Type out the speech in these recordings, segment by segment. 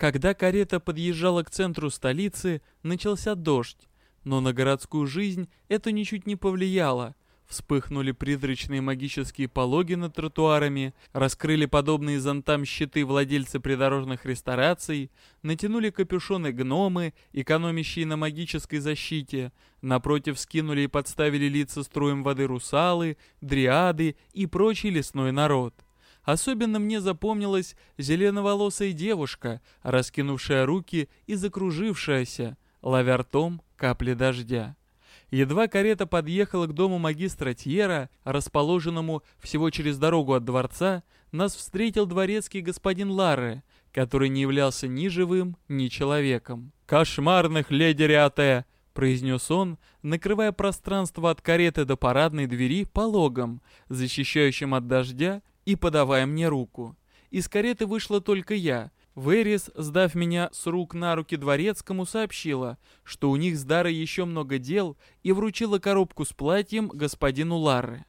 Когда карета подъезжала к центру столицы, начался дождь, но на городскую жизнь это ничуть не повлияло. Вспыхнули призрачные магические пологи над тротуарами, раскрыли подобные зонтам щиты владельцы придорожных рестораций, натянули капюшоны гномы, экономящие на магической защите, напротив скинули и подставили лица струем воды русалы, дриады и прочий лесной народ. Особенно мне запомнилась зеленоволосая девушка, раскинувшая руки и закружившаяся, ловя ртом капли дождя. Едва карета подъехала к дому магистра Тьера, расположенному всего через дорогу от дворца, нас встретил дворецкий господин Ларре, который не являлся ни живым, ни человеком. «Кошмарных леди Риате!» — произнес он, накрывая пространство от кареты до парадной двери пологом, защищающим от дождя, и подавая мне руку. Из кареты вышла только я — Верис, сдав меня с рук на руки дворецкому, сообщила, что у них с Дарой еще много дел, и вручила коробку с платьем господину Ларре.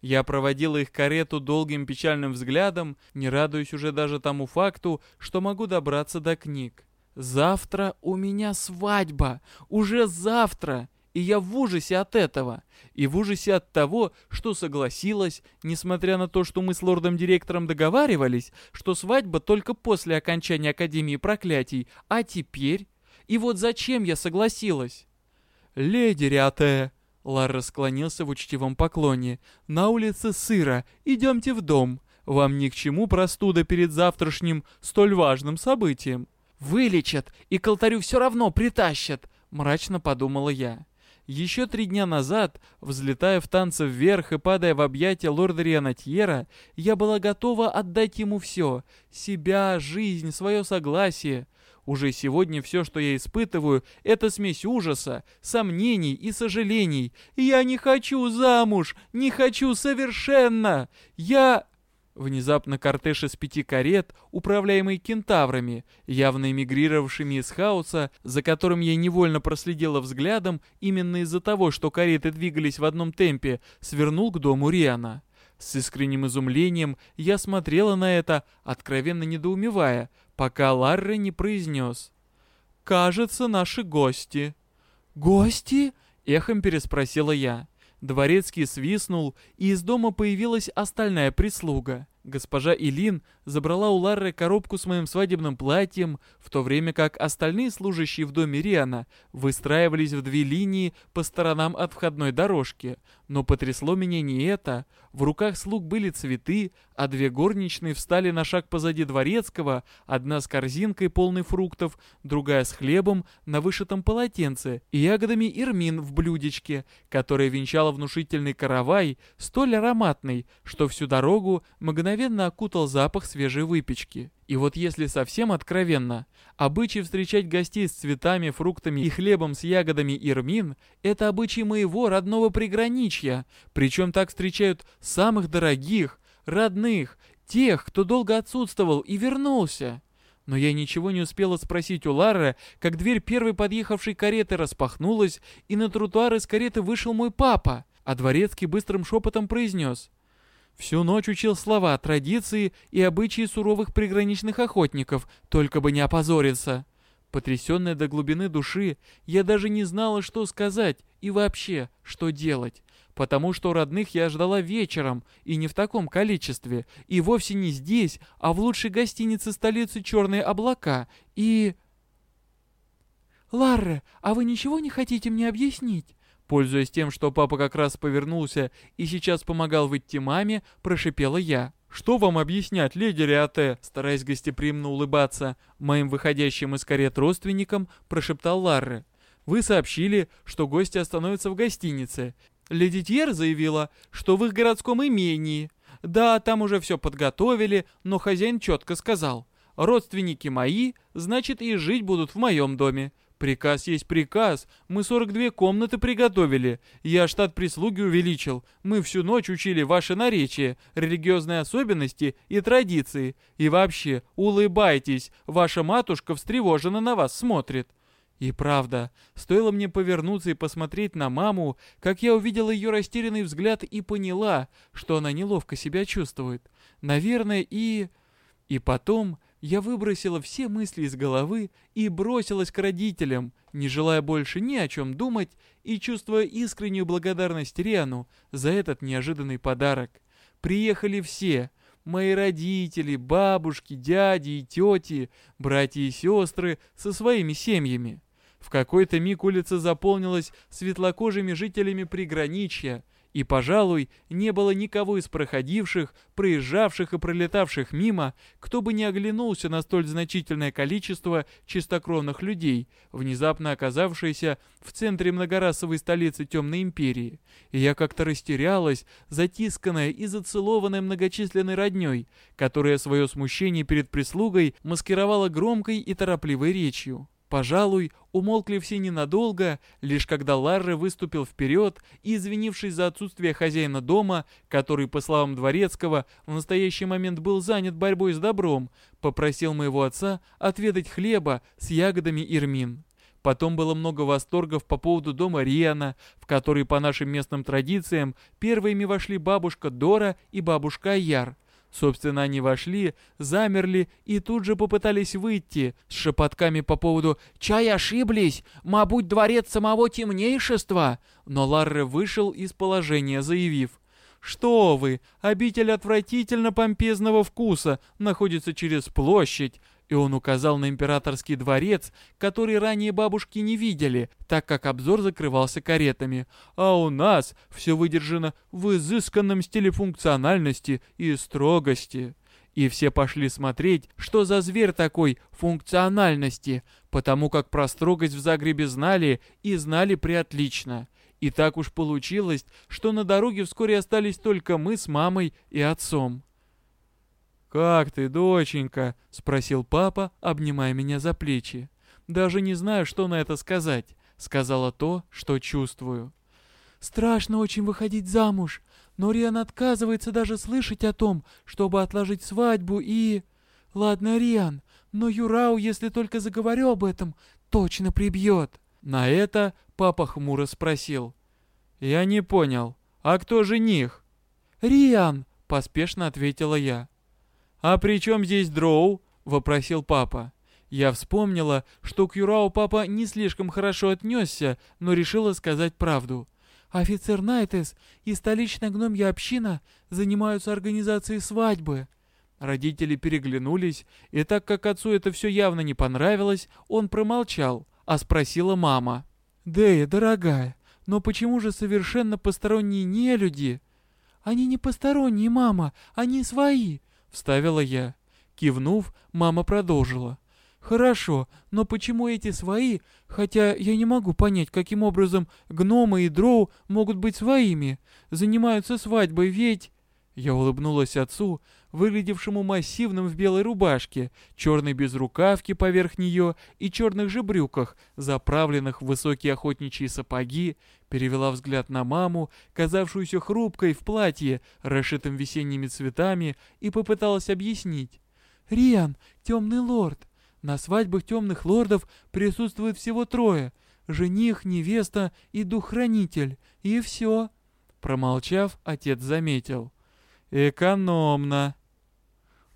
Я проводила их карету долгим печальным взглядом, не радуясь уже даже тому факту, что могу добраться до книг. «Завтра у меня свадьба! Уже завтра!» И я в ужасе от этого. И в ужасе от того, что согласилась, несмотря на то, что мы с лордом-директором договаривались, что свадьба только после окончания Академии Проклятий. А теперь? И вот зачем я согласилась? «Леди Рятая!» Ларра склонился в учтивом поклоне. «На улице сыро. Идемте в дом. Вам ни к чему простуда перед завтрашним столь важным событием». «Вылечат, и к алтарю все равно притащат», — мрачно подумала я. Еще три дня назад, взлетая в танце вверх и падая в объятия лорда Рианатьера, я была готова отдать ему все — себя, жизнь, свое согласие. Уже сегодня все, что я испытываю, это смесь ужаса, сомнений и сожалений. Я не хочу замуж, не хочу совершенно. Я... Внезапно кортеж из пяти карет, управляемый кентаврами, явно эмигрировавшими из хаоса, за которым я невольно проследила взглядом именно из-за того, что кареты двигались в одном темпе, свернул к дому Риана. С искренним изумлением я смотрела на это, откровенно недоумевая, пока Ларре не произнес. «Кажется, наши гости». «Гости?» — эхом переспросила я. Дворецкий свистнул, и из дома появилась остальная прислуга. Госпожа Илин забрала у Ларры коробку с моим свадебным платьем, в то время как остальные служащие в доме Риана выстраивались в две линии по сторонам от входной дорожки. Но потрясло меня не это. В руках слуг были цветы, а две горничные встали на шаг позади дворецкого, одна с корзинкой полной фруктов, другая с хлебом на вышитом полотенце и ягодами ирмин в блюдечке, которое венчало внушительный каравай, столь ароматный, что всю дорогу мгновенно окутал запах свежей выпечки. И вот если совсем откровенно, обычай встречать гостей с цветами, фруктами и хлебом с ягодами ирмин – это обычай моего родного приграничья, причем так встречают самых дорогих, родных, тех, кто долго отсутствовал и вернулся. Но я ничего не успела спросить у Лары, как дверь первой подъехавшей кареты распахнулась, и на тротуар из кареты вышел мой папа, а дворецкий быстрым шепотом произнес – Всю ночь учил слова, традиции и обычаи суровых приграничных охотников, только бы не опозориться. Потрясенная до глубины души, я даже не знала, что сказать и вообще, что делать. Потому что родных я ждала вечером, и не в таком количестве, и вовсе не здесь, а в лучшей гостинице столицы Черные облака, и... «Ларре, а вы ничего не хотите мне объяснить?» Пользуясь тем, что папа как раз повернулся и сейчас помогал выйти маме, прошипела я. «Что вам объяснять, леди Риате?» Стараясь гостеприимно улыбаться, моим выходящим из карет родственникам, прошептал Ларре. «Вы сообщили, что гости остановятся в гостинице. Леди Тьер заявила, что в их городском имении. Да, там уже все подготовили, но хозяин четко сказал. Родственники мои, значит и жить будут в моем доме. Приказ есть приказ. Мы 42 комнаты приготовили. Я штат прислуги увеличил. Мы всю ночь учили ваши наречия, религиозные особенности и традиции. И вообще, улыбайтесь, ваша матушка встревоженно на вас смотрит. И правда, стоило мне повернуться и посмотреть на маму, как я увидела ее растерянный взгляд и поняла, что она неловко себя чувствует. Наверное, и... И потом Я выбросила все мысли из головы и бросилась к родителям, не желая больше ни о чем думать и чувствуя искреннюю благодарность Риану за этот неожиданный подарок. Приехали все, мои родители, бабушки, дяди и тети, братья и сестры со своими семьями. В какой-то миг улица заполнилась светлокожими жителями приграничья, и, пожалуй, не было никого из проходивших, проезжавших и пролетавших мимо, кто бы не оглянулся на столь значительное количество чистокровных людей, внезапно оказавшиеся в центре многорасовой столицы Темной Империи. И я как-то растерялась, затисканная и зацелованная многочисленной родней, которая свое смущение перед прислугой маскировала громкой и торопливой речью. Пожалуй, умолкли все ненадолго, лишь когда Ларре выступил вперед и, извинившись за отсутствие хозяина дома, который, по словам Дворецкого, в настоящий момент был занят борьбой с добром, попросил моего отца отведать хлеба с ягодами ирмин. Потом было много восторгов по поводу дома Риана, в который по нашим местным традициям первыми вошли бабушка Дора и бабушка Яр – Собственно, они вошли, замерли и тут же попытались выйти с шепотками по поводу «Чай ошиблись! Мабуть, дворец самого темнейшества!» Но Ларре вышел из положения, заявив «Что вы, обитель отвратительно помпезного вкуса находится через площадь, и он указал на императорский дворец, который ранее бабушки не видели, так как обзор закрывался каретами. А у нас все выдержано в изысканном стиле функциональности и строгости. И все пошли смотреть, что за зверь такой функциональности, потому как про строгость в Загребе знали и знали приотлично. И так уж получилось, что на дороге вскоре остались только мы с мамой и отцом. «Как ты, доченька?» — спросил папа, обнимая меня за плечи. «Даже не знаю, что на это сказать», — сказала то, что чувствую. «Страшно очень выходить замуж, но Риан отказывается даже слышать о том, чтобы отложить свадьбу и...» «Ладно, Риан, но Юрау, если только заговорю об этом, точно прибьет». На это папа хмуро спросил. «Я не понял. А кто жених?» «Риан», — поспешно ответила я. «А при чем здесь дроу?» — вопросил папа. Я вспомнила, что к Юрау папа не слишком хорошо отнесся, но решила сказать правду. «Офицер Найтес и столичная гномья община занимаются организацией свадьбы». Родители переглянулись, и так как отцу это все явно не понравилось, он промолчал, а спросила мама. «Дэя, дорогая, но почему же совершенно посторонние нелюди?» «Они не посторонние, мама, они свои. — вставила я. Кивнув, мама продолжила. «Хорошо, но почему эти свои, хотя я не могу понять, каким образом гномы и дроу могут быть своими, занимаются свадьбой, ведь...» Я улыбнулась отцу, выглядевшему массивным в белой рубашке, черной безрукавке поверх нее и черных же брюках, заправленных в высокие охотничьи сапоги, перевела взгляд на маму, казавшуюся хрупкой в платье, расшитым весенними цветами, и попыталась объяснить. «Риан, темный лорд. На свадьбах темных лордов присутствует всего трое. Жених, невеста и дух-хранитель. И все». Промолчав, отец заметил. «Экономно».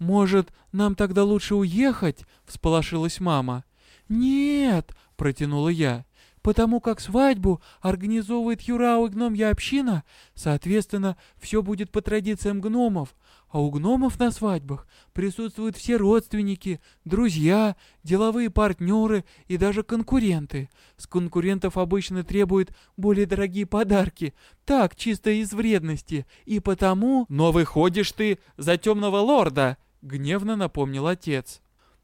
«Может, нам тогда лучше уехать?» — всполошилась мама. «Нет!» — протянула я. «Потому как свадьбу организовывает Юрау и гномья община, соответственно, все будет по традициям гномов, а у гномов на свадьбах присутствуют все родственники, друзья, деловые партнеры и даже конкуренты. С конкурентов обычно требуют более дорогие подарки. Так, чисто из вредности. И потому... «Но выходишь ты за темного лорда!» — гневно напомнил отец.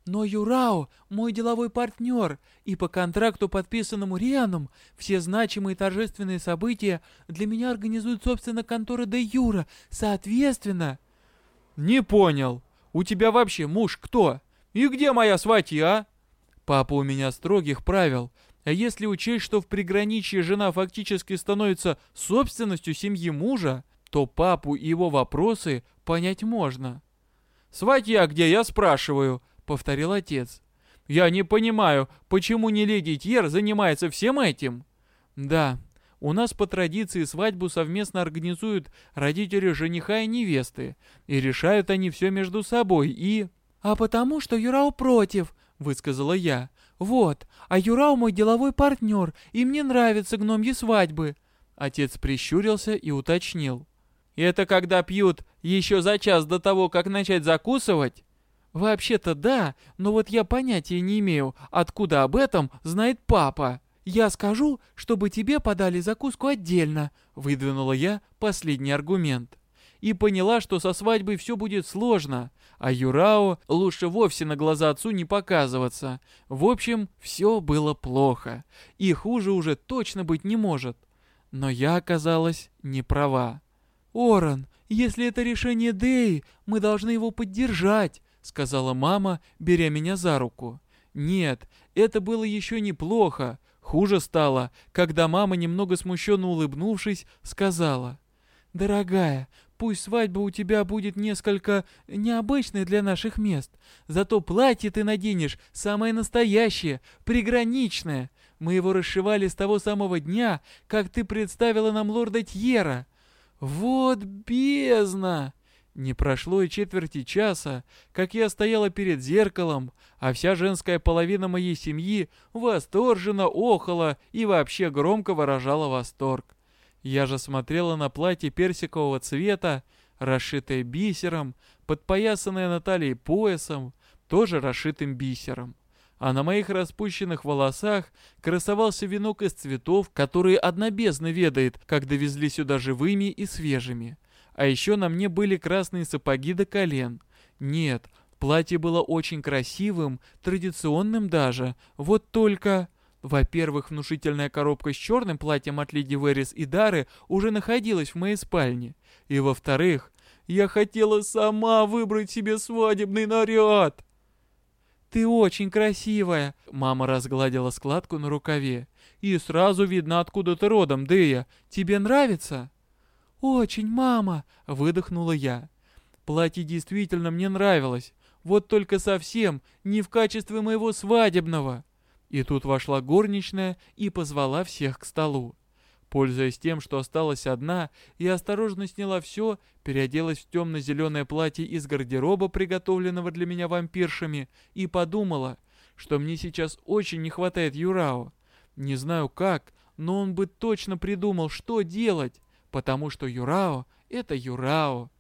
Но Юрао — мой деловой партнер, и по контракту, подписанному Рианом, все значимые торжественные события для меня организует, собственно, контора Де Юра. Соответственно... «Не понял. У тебя вообще муж кто? И где моя сватья?» Папа у меня строгих правил. А если учесть, что в приграничье жена фактически становится собственностью семьи мужа, то папу и его вопросы понять можно. «Сватья где, я спрашиваю?» — повторил отец. «Я не понимаю, почему не леди Тьер занимается всем этим?» «Да, у нас по традиции свадьбу совместно организуют родители жениха и невесты, и решают они все между собой, и... «А потому что Юрау против», — высказала я. «Вот, а Юрау мой деловой партнер, и мне нравятся гномьи свадьбы». Отец прищурился и уточнил. «Это когда пьют еще за час до того, как начать закусывать?» «Вообще-то да, но вот я понятия не имею, откуда об этом знает папа. Я скажу, чтобы тебе подали закуску отдельно», — выдвинула я последний аргумент. И поняла, что со свадьбой все будет сложно, а Юрао лучше вовсе на глаза отцу не показываться. В общем, все было плохо, и хуже уже точно быть не может. Но я оказалась не права. «Оран, если это решение Дэи, мы должны его поддержать», — сказала мама, беря меня за руку. «Нет, это было еще неплохо. Хуже стало, когда мама, немного смущенно улыбнувшись, сказала. «Дорогая, пусть свадьба у тебя будет несколько необычной для наших мест, зато платье ты наденешь самое настоящее, приграничное. Мы его расшивали с того самого дня, как ты представила нам лорда Тьера. Вот бездна!» Не прошло и четверти часа, как я стояла перед зеркалом, а вся женская половина моей семьи восторженно охала и вообще громко выражала восторг. Я же смотрела на платье персикового цвета, расшитое бисером, подпоясанное на талии поясом, тоже расшитым бисером. А на моих распущенных волосах красовался венок из цветов, которые однобесно ведает, как довезли сюда живыми и свежими. А еще на мне были красные сапоги до колен. Нет, платье было очень красивым, традиционным даже. Вот только... Во-первых, внушительная коробка с черным платьем от Леди Верис и Дары уже находилась в моей спальне. И во-вторых, я хотела сама выбрать себе свадебный наряд. «Ты очень красивая!» Мама разгладила складку на рукаве. «И сразу видно, откуда ты родом, Дея. Тебе нравится?» «Очень, мама!» — выдохнула я. Платье действительно мне нравилось, вот только совсем не в качестве моего свадебного. И тут вошла горничная и позвала всех к столу. Пользуясь тем, что осталась одна, я осторожно сняла все, переоделась в темно-зеленое платье из гардероба, приготовленного для меня вампиршами, и подумала, что мне сейчас очень не хватает Юрао. Не знаю как, но он бы точно придумал, что делать потому что Юрао — это Юрао.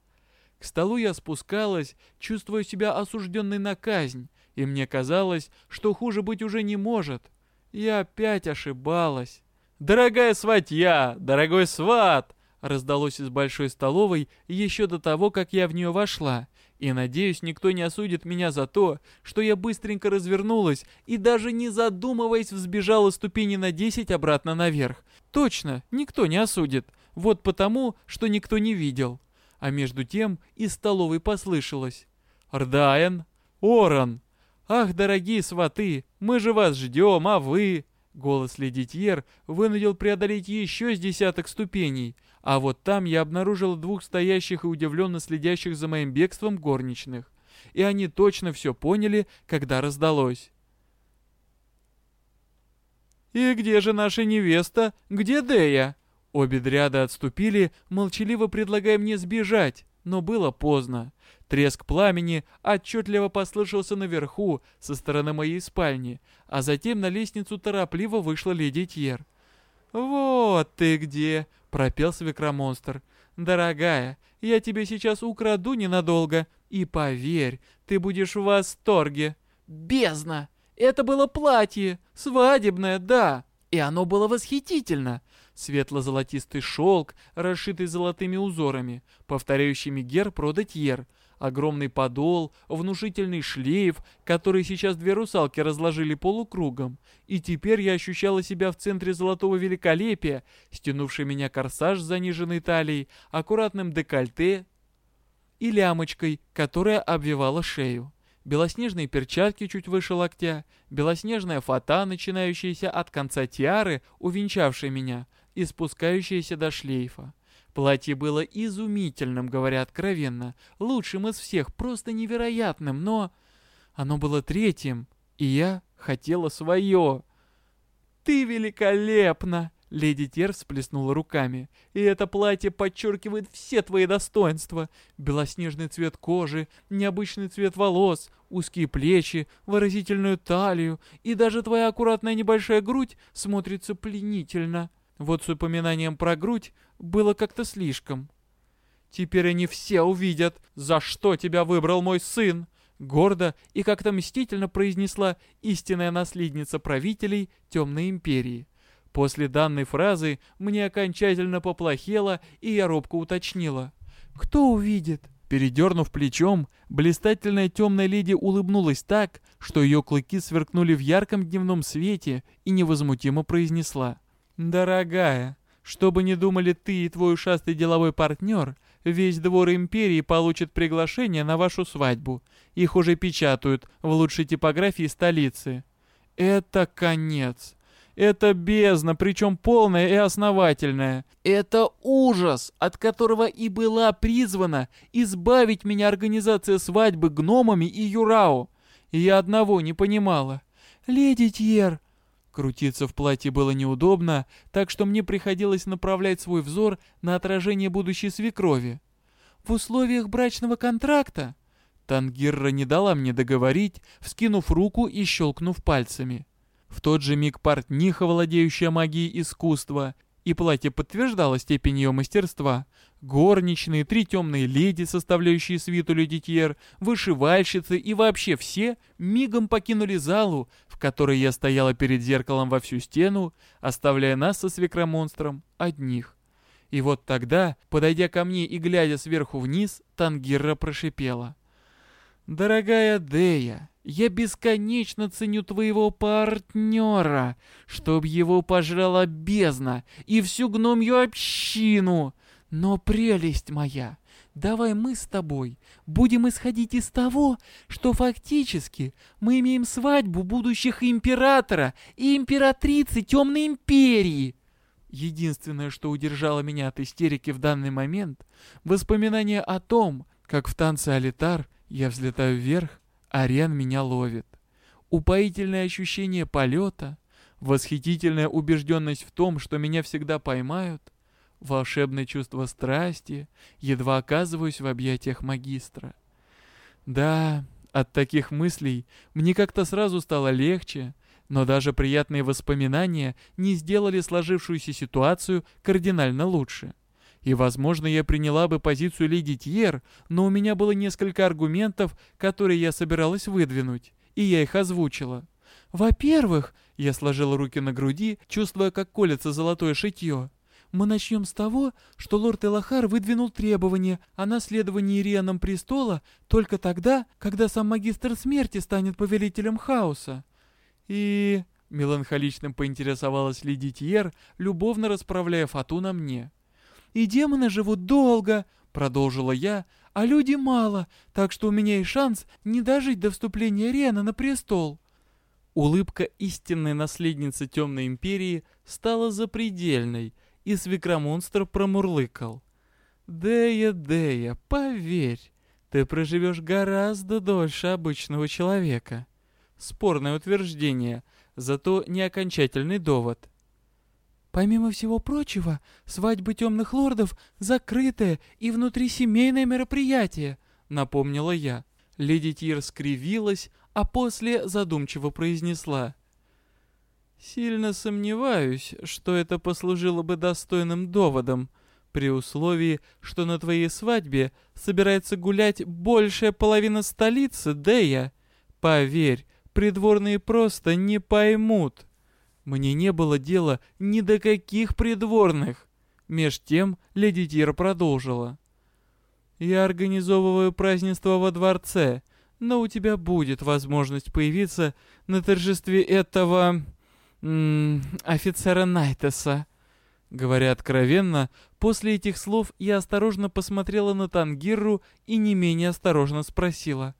К столу я спускалась, чувствуя себя осужденной на казнь, и мне казалось, что хуже быть уже не может. Я опять ошибалась. «Дорогая сватья! Дорогой сват!» раздалось из большой столовой еще до того, как я в нее вошла. И надеюсь, никто не осудит меня за то, что я быстренько развернулась и даже не задумываясь взбежала ступени на десять обратно наверх. Точно, никто не осудит. Вот потому, что никто не видел. А между тем из столовой послышалось. «Рдайан! Оран! Ах, дорогие сваты, мы же вас ждем, а вы...» Голос леди Тьер вынудил преодолеть еще с десяток ступеней, а вот там я обнаружил двух стоящих и удивленно следящих за моим бегством горничных. И они точно все поняли, когда раздалось. «И где же наша невеста? Где Дея?» Обе дряда отступили, молчаливо предлагая мне сбежать, но было поздно. Треск пламени отчетливо послышался наверху, со стороны моей спальни, а затем на лестницу торопливо вышла леди Тьер. «Вот ты где!» — пропел свекромонстр. «Дорогая, я тебе сейчас украду ненадолго, и поверь, ты будешь в восторге!» «Бездна! Это было платье! Свадебное, да!» И оно было восхитительно. Светло-золотистый шелк, расшитый золотыми узорами, повторяющими герб Родетьер, огромный подол, внушительный шлейф, который сейчас две русалки разложили полукругом. И теперь я ощущала себя в центре золотого великолепия, стянувший меня корсаж с заниженной талией, аккуратным декольте и лямочкой, которая обвивала шею белоснежные перчатки чуть выше локтя, белоснежная фата, начинающаяся от конца тиары, увенчавшая меня, и спускающаяся до шлейфа. Платье было изумительным, говоря откровенно, лучшим из всех, просто невероятным, но... Оно было третьим, и я хотела свое. «Ты великолепна!» Леди Тер всплеснула руками. «И это платье подчеркивает все твои достоинства. Белоснежный цвет кожи, необычный цвет волос, узкие плечи, выразительную талию, и даже твоя аккуратная небольшая грудь смотрится пленительно. Вот с упоминанием про грудь было как-то слишком. Теперь они все увидят, за что тебя выбрал мой сын. Гордо и как-то мстительно произнесла истинная наследница правителей Темной Империи. После данной фразы мне окончательно поплохело, и я робко уточнила. «Кто увидит?» Передернув плечом, блистательная темная леди улыбнулась так, что ее клыки сверкнули в ярком дневном свете и невозмутимо произнесла. «Дорогая, что бы ни думали ты и твой ушастый деловой партнер, весь двор империи получит приглашение на вашу свадьбу. Их уже печатают в лучшей типографии столицы. Это конец. Это бездна, причем полная и основательная. Это ужас, от которого и была призвана избавить меня организация свадьбы гномами и Юрао. Я одного не понимала. «Леди Тьер!» Крутиться в платье было неудобно, так что мне приходилось направлять свой взор на отражение будущей свекрови. «В условиях брачного контракта...» Тангирра не дала мне договорить, вскинув руку и щелкнув пальцами. В тот же миг портниха, владеющая магией искусства, и платье подтверждало степень ее мастерства, горничные, три темные леди, составляющие свиту ледитьер, вышивальщицы и вообще все мигом покинули залу, в которой я стояла перед зеркалом во всю стену, оставляя нас со свекромонстром одних. И вот тогда, подойдя ко мне и глядя сверху вниз, Тангира прошипела. «Дорогая Дея, я бесконечно ценю твоего партнера, чтоб его пожрала бездна и всю гномью общину. Но прелесть моя, давай мы с тобой будем исходить из того, что фактически мы имеем свадьбу будущих императора и императрицы Темной Империи. Единственное, что удержало меня от истерики в данный момент, воспоминание о том, как в танце Алитар я взлетаю вверх, Ариан меня ловит. Упоительное ощущение полета, восхитительная убежденность в том, что меня всегда поймают, волшебное чувство страсти, едва оказываюсь в объятиях магистра. Да, от таких мыслей мне как-то сразу стало легче, но даже приятные воспоминания не сделали сложившуюся ситуацию кардинально лучше. И, возможно, я приняла бы позицию леди Тьер, но у меня было несколько аргументов, которые я собиралась выдвинуть, и я их озвучила. Во-первых, я сложила руки на груди, чувствуя, как колется золотое шитье. Мы начнем с того, что лорд Элахар выдвинул требование о наследовании Ирианом престола только тогда, когда сам магистр смерти станет повелителем хаоса. И... Меланхолично поинтересовалась леди Тьер, любовно расправляя фату на мне и демоны живут долго», — продолжила я, — «а люди мало, так что у меня есть шанс не дожить до вступления Рена на престол». Улыбка истинной наследницы Темной Империи стала запредельной, и свекромонстр промурлыкал. «Дея, Дея, поверь, ты проживешь гораздо дольше обычного человека». Спорное утверждение, зато не окончательный довод. Помимо всего прочего, свадьбы темных лордов — закрытое и внутрисемейное мероприятие, напомнила я. Леди Тир скривилась, а после задумчиво произнесла. «Сильно сомневаюсь, что это послужило бы достойным доводом, при условии, что на твоей свадьбе собирается гулять большая половина столицы, Дея. Поверь, придворные просто не поймут». Мне не было дела ни до каких придворных. Меж тем леди Тир продолжила. «Я организовываю празднество во дворце, но у тебя будет возможность появиться на торжестве этого... М -м, офицера Найтеса». Говоря откровенно, после этих слов я осторожно посмотрела на Тангирру и не менее осторожно спросила.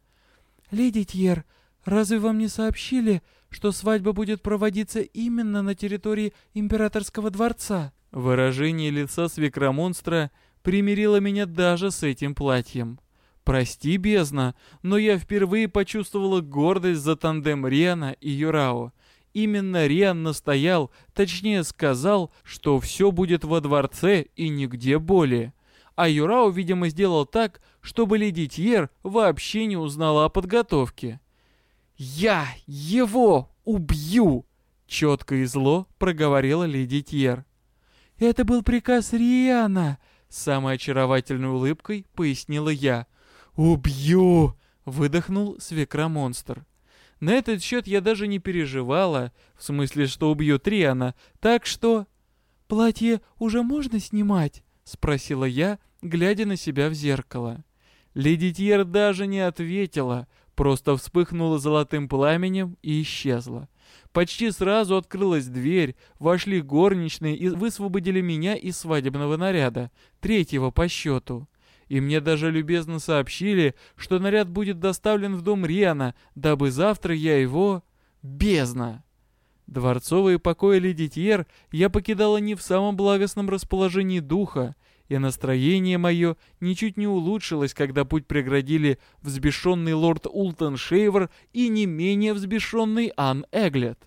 «Леди Тьер, разве вам не сообщили, что свадьба будет проводиться именно на территории императорского дворца. Выражение лица свекромонстра примирило меня даже с этим платьем. Прости, бездна, но я впервые почувствовала гордость за тандем Риана и Юрао. Именно Риан настоял, точнее сказал, что все будет во дворце и нигде более. А Юрао, видимо, сделал так, чтобы леди Тьер вообще не узнала о подготовке. «Я его убью!» — четко и зло проговорила леди Тьер. «Это был приказ Риана!» — самой очаровательной улыбкой пояснила я. «Убью!» — выдохнул свекромонстр. На этот счет я даже не переживала, в смысле, что убьет Риана, так что... «Платье уже можно снимать?» — спросила я, глядя на себя в зеркало. Леди Тьер даже не ответила, просто вспыхнула золотым пламенем и исчезла. Почти сразу открылась дверь, вошли горничные и высвободили меня из свадебного наряда, третьего по счету. И мне даже любезно сообщили, что наряд будет доставлен в дом Риана, дабы завтра я его... Бездна! Дворцовые покои Леди Тьер я покидала не в самом благостном расположении духа, и настроение мое ничуть не улучшилось, когда путь преградили взбешенный лорд Ултон Шейвер и не менее взбешенный Ан Эглет.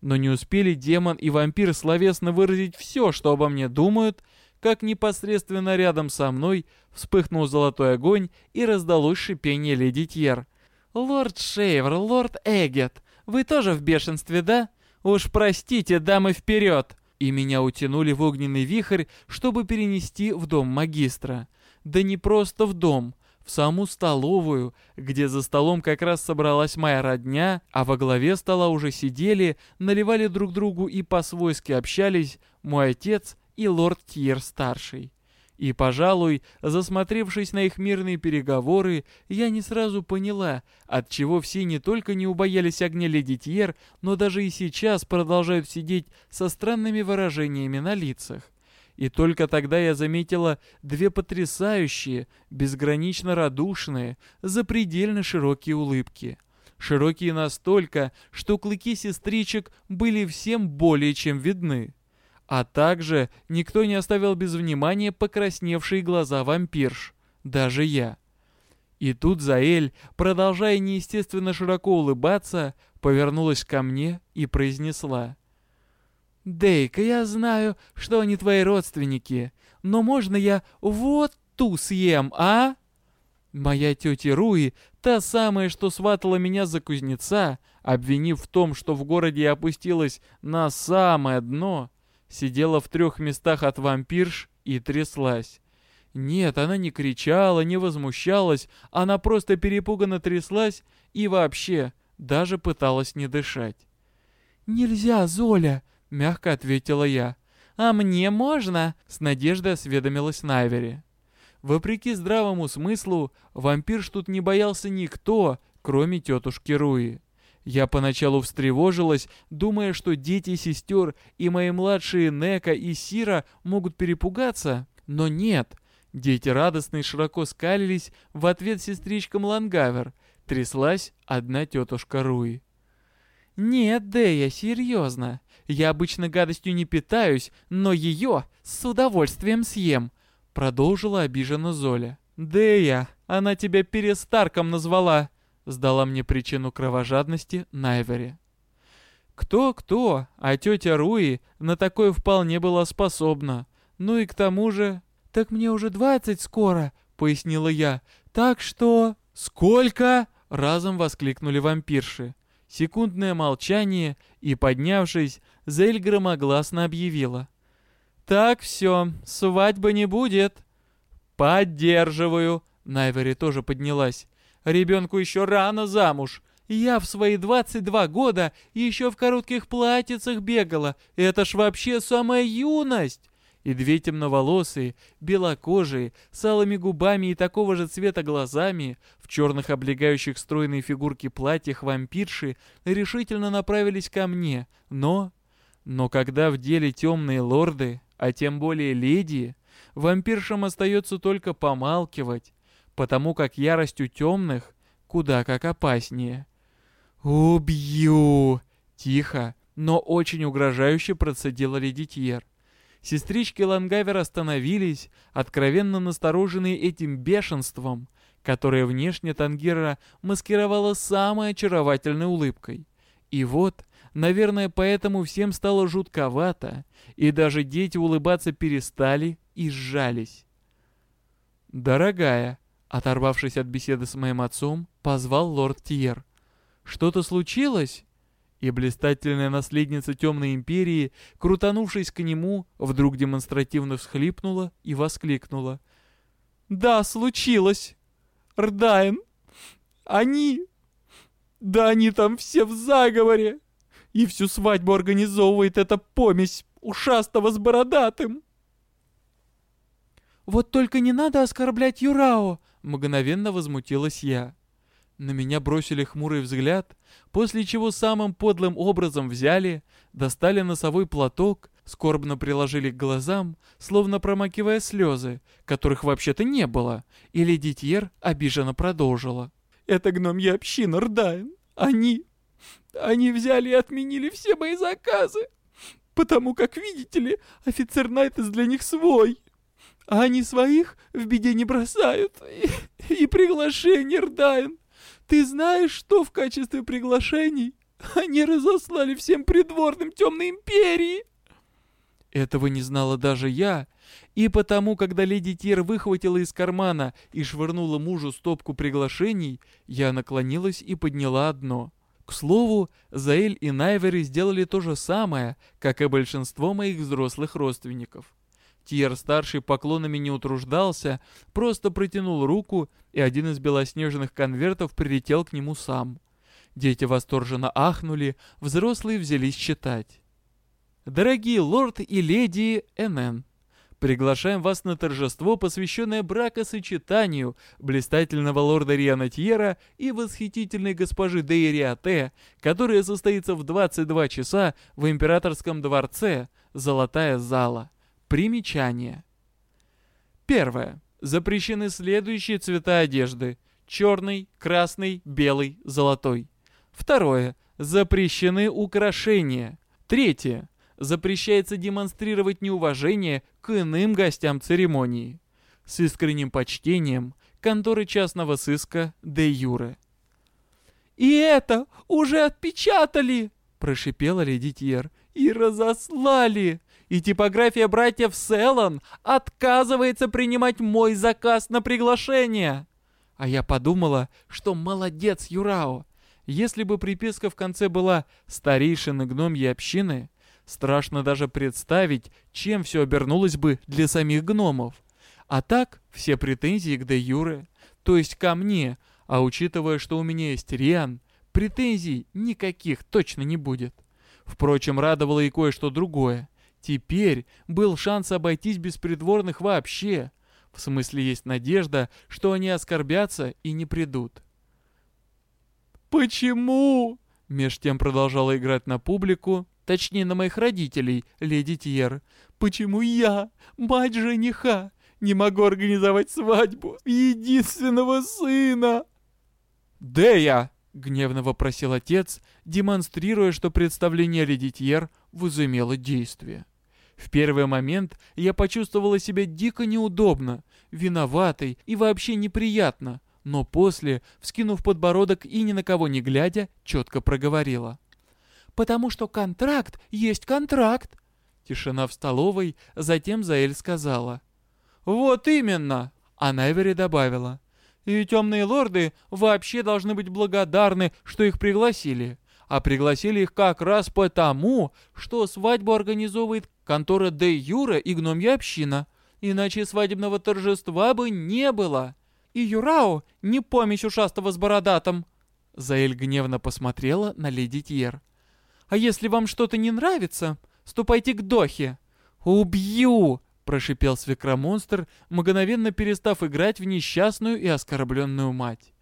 Но не успели демон и вампир словесно выразить все, что обо мне думают, как непосредственно рядом со мной вспыхнул золотой огонь и раздалось шипение леди Тьер. «Лорд Шейвер, лорд Эгет, вы тоже в бешенстве, да? Уж простите, дамы, вперед!» И меня утянули в огненный вихрь, чтобы перенести в дом магистра. Да не просто в дом, в саму столовую, где за столом как раз собралась моя родня, а во главе стола уже сидели, наливали друг другу и по-свойски общались мой отец и лорд Тьер-старший. И, пожалуй, засмотревшись на их мирные переговоры, я не сразу поняла, от чего все не только не убоялись огня леди Тьер, но даже и сейчас продолжают сидеть со странными выражениями на лицах. И только тогда я заметила две потрясающие, безгранично радушные, запредельно широкие улыбки. Широкие настолько, что клыки сестричек были всем более чем видны. А также никто не оставил без внимания покрасневшие глаза вампирш. Даже я. И тут Заэль, продолжая неестественно широко улыбаться, повернулась ко мне и произнесла. «Дейка, я знаю, что они твои родственники, но можно я вот ту съем, а?» Моя тетя Руи, та самая, что сватала меня за кузнеца, обвинив в том, что в городе опустилась на самое дно, сидела в трех местах от вампирш и тряслась. Нет, она не кричала, не возмущалась, она просто перепуганно тряслась и вообще даже пыталась не дышать. «Нельзя, Золя!» — мягко ответила я. «А мне можно?» — с надеждой осведомилась Найвери. Вопреки здравому смыслу, вампирш тут не боялся никто, кроме тетушки Руи. Я поначалу встревожилась, думая, что дети сестер и мои младшие Нека и Сира могут перепугаться, но нет. Дети радостно и широко скалились в ответ сестричкам Лангавер. Тряслась одна тетушка Руи. «Нет, Дэя, серьезно. Я обычно гадостью не питаюсь, но ее с удовольствием съем», — продолжила обиженно Золя. «Дэя, она тебя перестарком назвала», сдала мне причину кровожадности Найвери. Кто-кто, а тетя Руи на такое вполне была способна. Ну и к тому же... «Так мне уже двадцать скоро», — пояснила я. «Так что...» «Сколько?» — разом воскликнули вампирши. Секундное молчание, и, поднявшись, Зель громогласно объявила. «Так все, свадьбы не будет». «Поддерживаю», — Найвери тоже поднялась. Ребенку еще рано замуж. Я в свои 22 года еще в коротких платьицах бегала. Это ж вообще самая юность!» И две темноволосые, белокожие, с алыми губами и такого же цвета глазами, в черных облегающих стройные фигурки платьях вампирши, решительно направились ко мне. Но... Но когда в деле темные лорды, а тем более леди, вампиршам остается только помалкивать, потому как ярость у темных куда как опаснее. «Убью!» — тихо, но очень угрожающе процедила леди Тьер. Сестрички Лангавер остановились, откровенно настороженные этим бешенством, которое внешне Тангира маскировала самой очаровательной улыбкой. И вот, наверное, поэтому всем стало жутковато, и даже дети улыбаться перестали и сжались. «Дорогая», Оторвавшись от беседы с моим отцом, позвал лорд Тьер. «Что-то случилось?» И блистательная наследница Темной Империи, крутанувшись к нему, вдруг демонстративно всхлипнула и воскликнула. «Да, случилось! Рдайн! Они... Да они там все в заговоре! И всю свадьбу организовывает эта помесь ушастого с бородатым!» «Вот только не надо оскорблять Юрао!» — мгновенно возмутилась я. На меня бросили хмурый взгляд, после чего самым подлым образом взяли, достали носовой платок, скорбно приложили к глазам, словно промакивая слезы, которых вообще-то не было, и леди Тьер обиженно продолжила. «Это гномья община, Рдайн. Они... они взяли и отменили все мои заказы, потому как, видите ли, офицер Найтес для них свой. А они своих в беде не бросают. И, и приглашение, Рдайн. Ты знаешь, что в качестве приглашений они разослали всем придворным Темной Империи?» Этого не знала даже я, и потому, когда леди Тир выхватила из кармана и швырнула мужу стопку приглашений, я наклонилась и подняла одно. К слову, Заэль и Найвери сделали то же самое, как и большинство моих взрослых родственников. Тьер-старший поклонами не утруждался, просто протянул руку, и один из белоснежных конвертов прилетел к нему сам. Дети восторженно ахнули, взрослые взялись читать. «Дорогие лорд и леди НН, приглашаем вас на торжество, посвященное бракосочетанию блистательного лорда Риана Тьера и восхитительной госпожи Дейриате, которое состоится в 22 часа в императорском дворце «Золотая зала». Примечание. Первое. Запрещены следующие цвета одежды. Черный, красный, белый, золотой. Второе. Запрещены украшения. Третье. Запрещается демонстрировать неуважение к иным гостям церемонии. С искренним почтением конторы частного сыска де Юре. «И это уже отпечатали!» – прошипела леди Тьер. «И разослали!» И типография братьев Селлан отказывается принимать мой заказ на приглашение. А я подумала, что молодец Юрао. Если бы приписка в конце была «старейшины гномьи общины», страшно даже представить, чем все обернулось бы для самих гномов. А так, все претензии к Де Юре, то есть ко мне, а учитывая, что у меня есть Риан, претензий никаких точно не будет. Впрочем, радовало и кое-что другое. Теперь был шанс обойтись без придворных вообще. В смысле есть надежда, что они оскорбятся и не придут. «Почему?» Меж тем продолжала играть на публику, точнее на моих родителей, леди Тьер. «Почему я, мать жениха, не могу организовать свадьбу единственного сына?» «Дея!» — гневно вопросил отец, демонстрируя, что представление леди Тьер возымело действие. В первый момент я почувствовала себя дико неудобно, виноватой и вообще неприятно, но после, вскинув подбородок и ни на кого не глядя, четко проговорила. «Потому что контракт есть контракт!» Тишина в столовой, затем Заэль сказала. «Вот именно!» А Найвери добавила. «И темные лорды вообще должны быть благодарны, что их пригласили а пригласили их как раз потому, что свадьбу организовывает контора Де Юра и гномья община. Иначе свадебного торжества бы не было. И Юрао не помесь ушастого с бородатым. Заэль гневно посмотрела на леди Тьер. «А если вам что-то не нравится, ступайте к Дохе». «Убью!» — прошипел свекромонстр, мгновенно перестав играть в несчастную и оскорбленную мать.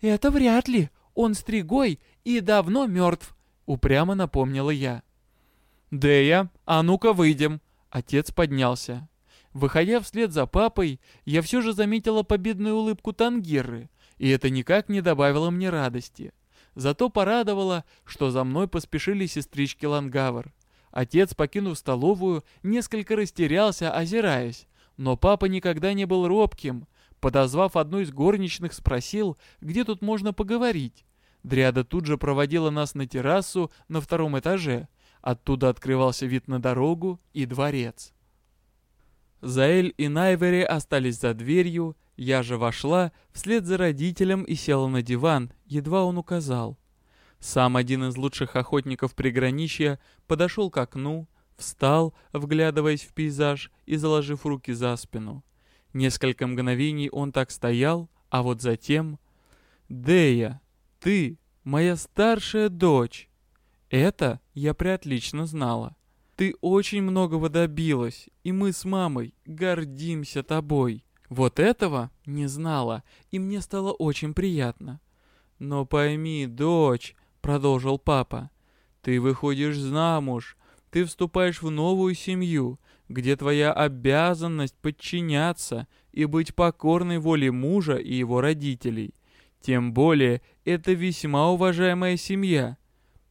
«Это вряд ли. Он стригой и давно мертв», — упрямо напомнила я. «Дея, а ну-ка выйдем!» Отец поднялся. Выходя вслед за папой, я все же заметила победную улыбку Тангиры, и это никак не добавило мне радости. Зато порадовало, что за мной поспешили сестрички Лангавр. Отец, покинув столовую, несколько растерялся, озираясь, но папа никогда не был робким. Подозвав одну из горничных, спросил, где тут можно поговорить. Дриада тут же проводила нас на террасу на втором этаже. Оттуда открывался вид на дорогу и дворец. Заэль и Найвери остались за дверью, Я же вошла вслед за родителем и села на диван, едва он указал. Сам один из лучших охотников приграничья подошел к окну, встал, вглядываясь в пейзаж и заложив руки за спину. Несколько мгновений он так стоял, а вот затем... «Дея, ты, моя старшая дочь!» Это я приотлично знала. Ты очень многого добилась, и мы с мамой гордимся тобой. Вот этого не знала, и мне стало очень приятно. Но пойми, дочь, продолжил папа, ты выходишь замуж, ты вступаешь в новую семью, где твоя обязанность подчиняться и быть покорной воле мужа и его родителей. Тем более, это весьма уважаемая семья.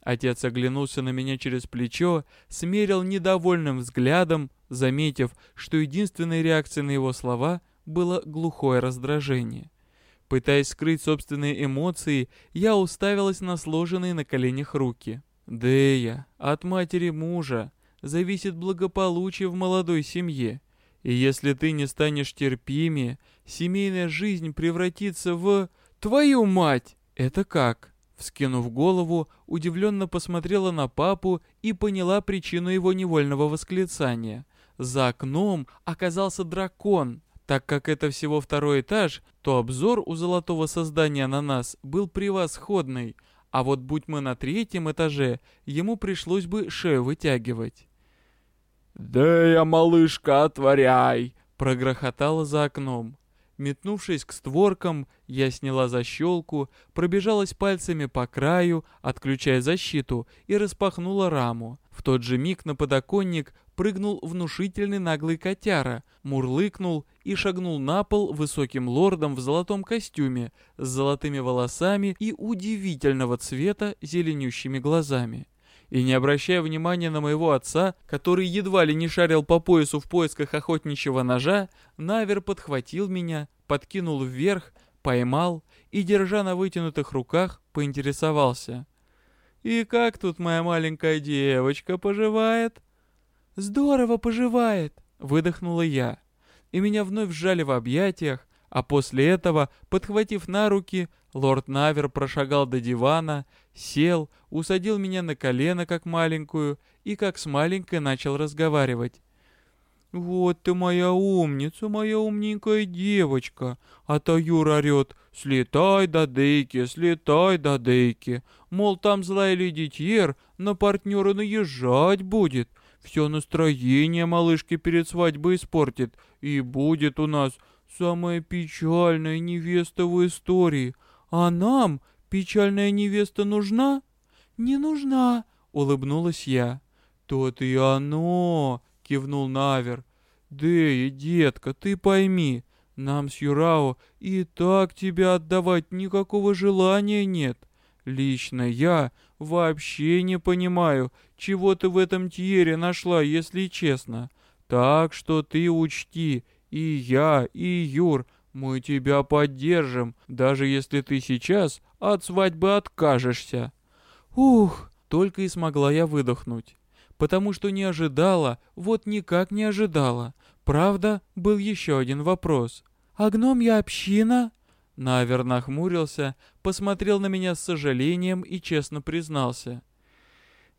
Отец оглянулся на меня через плечо, смерил недовольным взглядом, заметив, что единственной реакцией на его слова было глухое раздражение. Пытаясь скрыть собственные эмоции, я уставилась на сложенные на коленях руки. «Дея, от матери мужа зависит благополучие в молодой семье. И если ты не станешь терпимее, семейная жизнь превратится в... Твою мать! Это как?» Вскинув голову, удивленно посмотрела на папу и поняла причину его невольного восклицания. За окном оказался дракон. Так как это всего второй этаж, то обзор у золотого создания на нас был превосходный, а вот будь мы на третьем этаже, ему пришлось бы шею вытягивать. «Да я, малышка, отворяй!» прогрохотало за окном. Метнувшись к створкам, я сняла защелку, пробежалась пальцами по краю, отключая защиту, и распахнула раму. В тот же миг на подоконник прыгнул внушительный наглый котяра, мурлыкнул и шагнул на пол высоким лордом в золотом костюме, с золотыми волосами и удивительного цвета зеленющими глазами. И не обращая внимания на моего отца, который едва ли не шарил по поясу в поисках охотничьего ножа, Навер подхватил меня, подкинул вверх, поймал и, держа на вытянутых руках, поинтересовался. «И как тут моя маленькая девочка поживает?» «Здорово поживает!» — выдохнула я. И меня вновь сжали в объятиях, а после этого, подхватив на руки, лорд Навер прошагал до дивана, сел, усадил меня на колено, как маленькую, и как с маленькой начал разговаривать. «Вот ты моя умница, моя умненькая девочка!» А то орет «Слетай до дейки, слетай до дейки!» Мол, там злая леди Тьер на партнера наезжать будет. Все настроение малышки перед свадьбой испортит. И будет у нас самая печальная невеста в истории. А нам печальная невеста нужна? Не нужна, улыбнулась я. То-то и оно, кивнул Навер. Дэя, детка, ты пойми, нам с Юрао и так тебя отдавать никакого желания нет. Лично я вообще не понимаю, чего ты в этом Тьере нашла, если честно. Так что ты учти, и я, и Юр, мы тебя поддержим, даже если ты сейчас от свадьбы откажешься. Ух, только и смогла я выдохнуть. Потому что не ожидала, вот никак не ожидала. Правда, был еще один вопрос. «А гномья община?» Навер нахмурился, посмотрел на меня с сожалением и честно признался.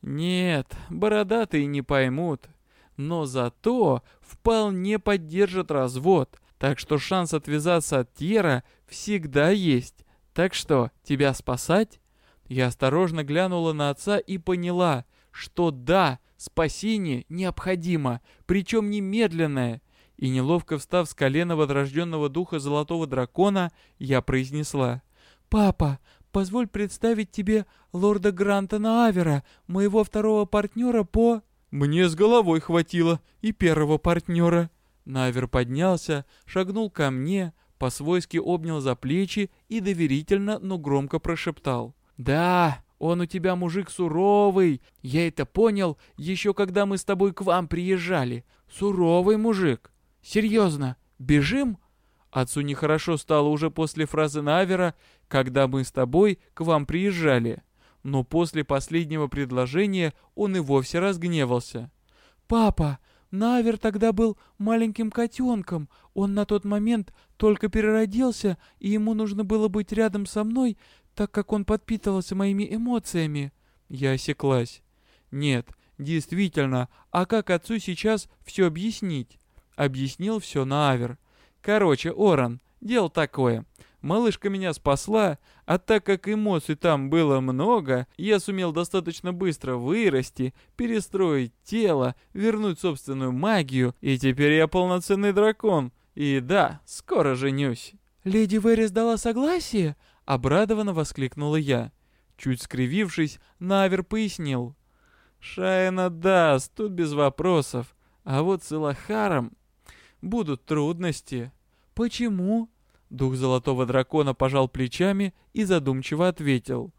«Нет, бородатые не поймут но зато вполне поддержит развод, так что шанс отвязаться от Тьера всегда есть. Так что, тебя спасать? Я осторожно глянула на отца и поняла, что да, спасение необходимо, причем немедленное. И неловко встав с колена возрожденного духа золотого дракона, я произнесла. «Папа, позволь представить тебе лорда Грантона Авера, моего второго партнера по...» Мне с головой хватило и первого партнера. Навер поднялся, шагнул ко мне, по-свойски обнял за плечи и доверительно, но громко прошептал. «Да, он у тебя мужик суровый. Я это понял еще когда мы с тобой к вам приезжали. Суровый мужик. Серьезно, бежим?» Отцу нехорошо стало уже после фразы Навера, когда мы с тобой к вам приезжали но после последнего предложения он и вовсе разгневался. «Папа, Навер тогда был маленьким котенком. Он на тот момент только переродился, и ему нужно было быть рядом со мной, так как он подпитывался моими эмоциями. Я осеклась. Нет, действительно, а как отцу сейчас все объяснить? Объяснил все Навер. Короче, Оран, дело такое. Малышка меня спасла, а так как эмоций там было много, я сумел достаточно быстро вырасти, перестроить тело, вернуть собственную магию, и теперь я полноценный дракон. И да, скоро женюсь. «Леди Верис дала согласие?» — обрадованно воскликнула я. Чуть скривившись, Навер пояснил. «Шайна даст, тут без вопросов. А вот с Илахаром будут трудности». «Почему?» Дух Золотого Дракона пожал плечами и задумчиво ответил.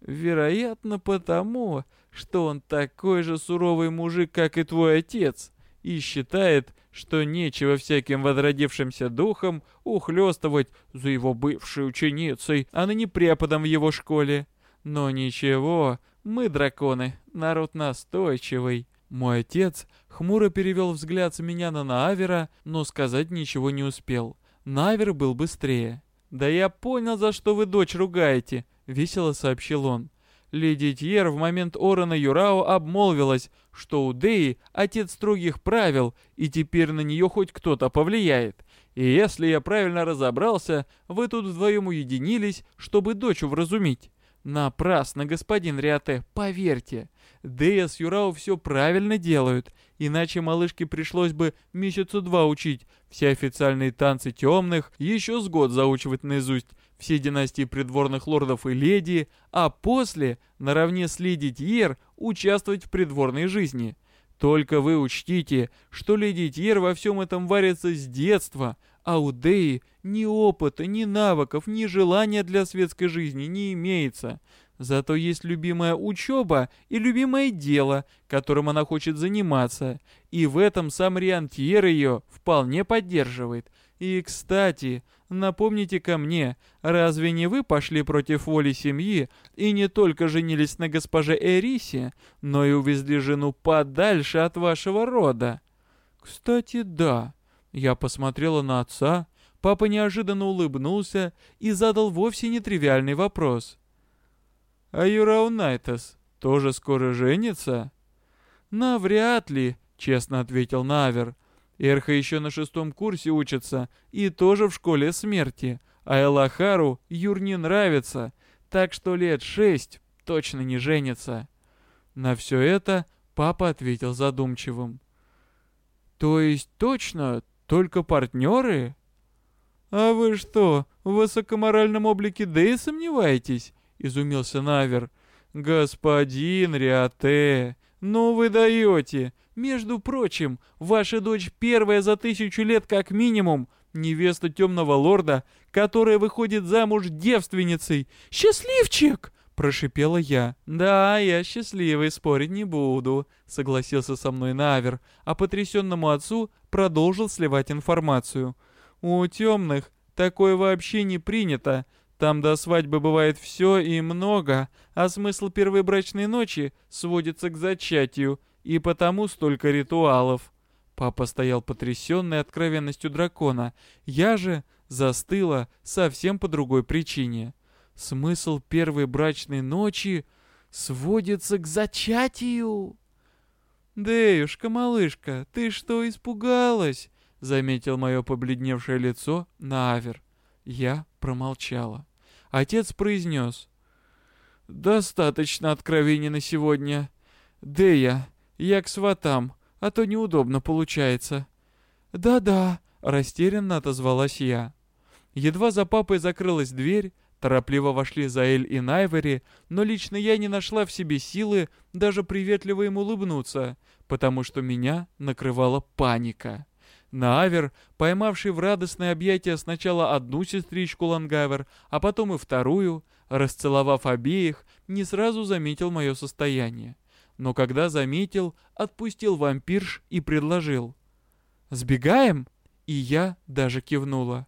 «Вероятно, потому, что он такой же суровый мужик, как и твой отец, и считает, что нечего всяким возродившимся духом ухлёстывать за его бывшей ученицей, а ныне преподом в его школе. Но ничего, мы, драконы, народ настойчивый». Мой отец хмуро перевел взгляд с меня на Наавера, но сказать ничего не успел. Навер был быстрее. «Да я понял, за что вы дочь ругаете», — весело сообщил он. Леди Тьер в момент Орона Юрао обмолвилась, что у Деи отец строгих правил, и теперь на нее хоть кто-то повлияет. И если я правильно разобрался, вы тут вдвоем уединились, чтобы дочь вразумить. Напрасно, господин Риате, поверьте. Дея с Юрао все правильно делают, иначе малышке пришлось бы месяца два учить все официальные танцы темных, еще с год заучивать наизусть все династии придворных лордов и леди, а после, наравне с леди Тьер, участвовать в придворной жизни. Только вы учтите, что леди Тьер во всем этом варится с детства, а у Деи ни опыта, ни навыков, ни желания для светской жизни не имеется. Зато есть любимая учеба и любимое дело, которым она хочет заниматься. И в этом сам Риантьер ее вполне поддерживает. И, кстати, напомните ко мне, разве не вы пошли против воли семьи и не только женились на госпоже Эрисе, но и увезли жену подальше от вашего рода? Кстати, да. Я посмотрела на отца, папа неожиданно улыбнулся и задал вовсе нетривиальный вопрос. «А Юраунайтас тоже скоро женится?» «Навряд ли», — честно ответил Навер. «Эрха еще на шестом курсе учится и тоже в школе смерти, а Элахару Юр не нравится, так что лет шесть точно не женится». На все это папа ответил задумчивым. «То есть точно только партнеры?» «А вы что, в высокоморальном облике Дэй сомневаетесь?» — изумился Навер. «Господин Риате, ну вы даете! Между прочим, ваша дочь первая за тысячу лет как минимум, невеста темного лорда, которая выходит замуж девственницей. Счастливчик!» — прошипела я. «Да, я счастливый, спорить не буду», — согласился со мной Навер, а потрясенному отцу продолжил сливать информацию. «У темных такое вообще не принято. Там до свадьбы бывает все и много, а смысл первой брачной ночи сводится к зачатию, и потому столько ритуалов. Папа стоял потрясенный откровенностью дракона. Я же застыла совсем по другой причине. Смысл первой брачной ночи сводится к зачатию. «Деюшка, малышка, ты что, испугалась?» — заметил мое побледневшее лицо Навер. Я промолчала. Отец произнес. «Достаточно откровений на сегодня. Дея, я к сватам, а то неудобно получается». «Да-да», — растерянно отозвалась я. Едва за папой закрылась дверь, торопливо вошли Заэль и Найвери, но лично я не нашла в себе силы даже приветливо им улыбнуться, потому что меня накрывала паника. Наавер, поймавший в радостное объятие сначала одну сестричку Лангавер, а потом и вторую, расцеловав обеих, не сразу заметил мое состояние. Но когда заметил, отпустил вампирш и предложил. «Сбегаем?» И я даже кивнула.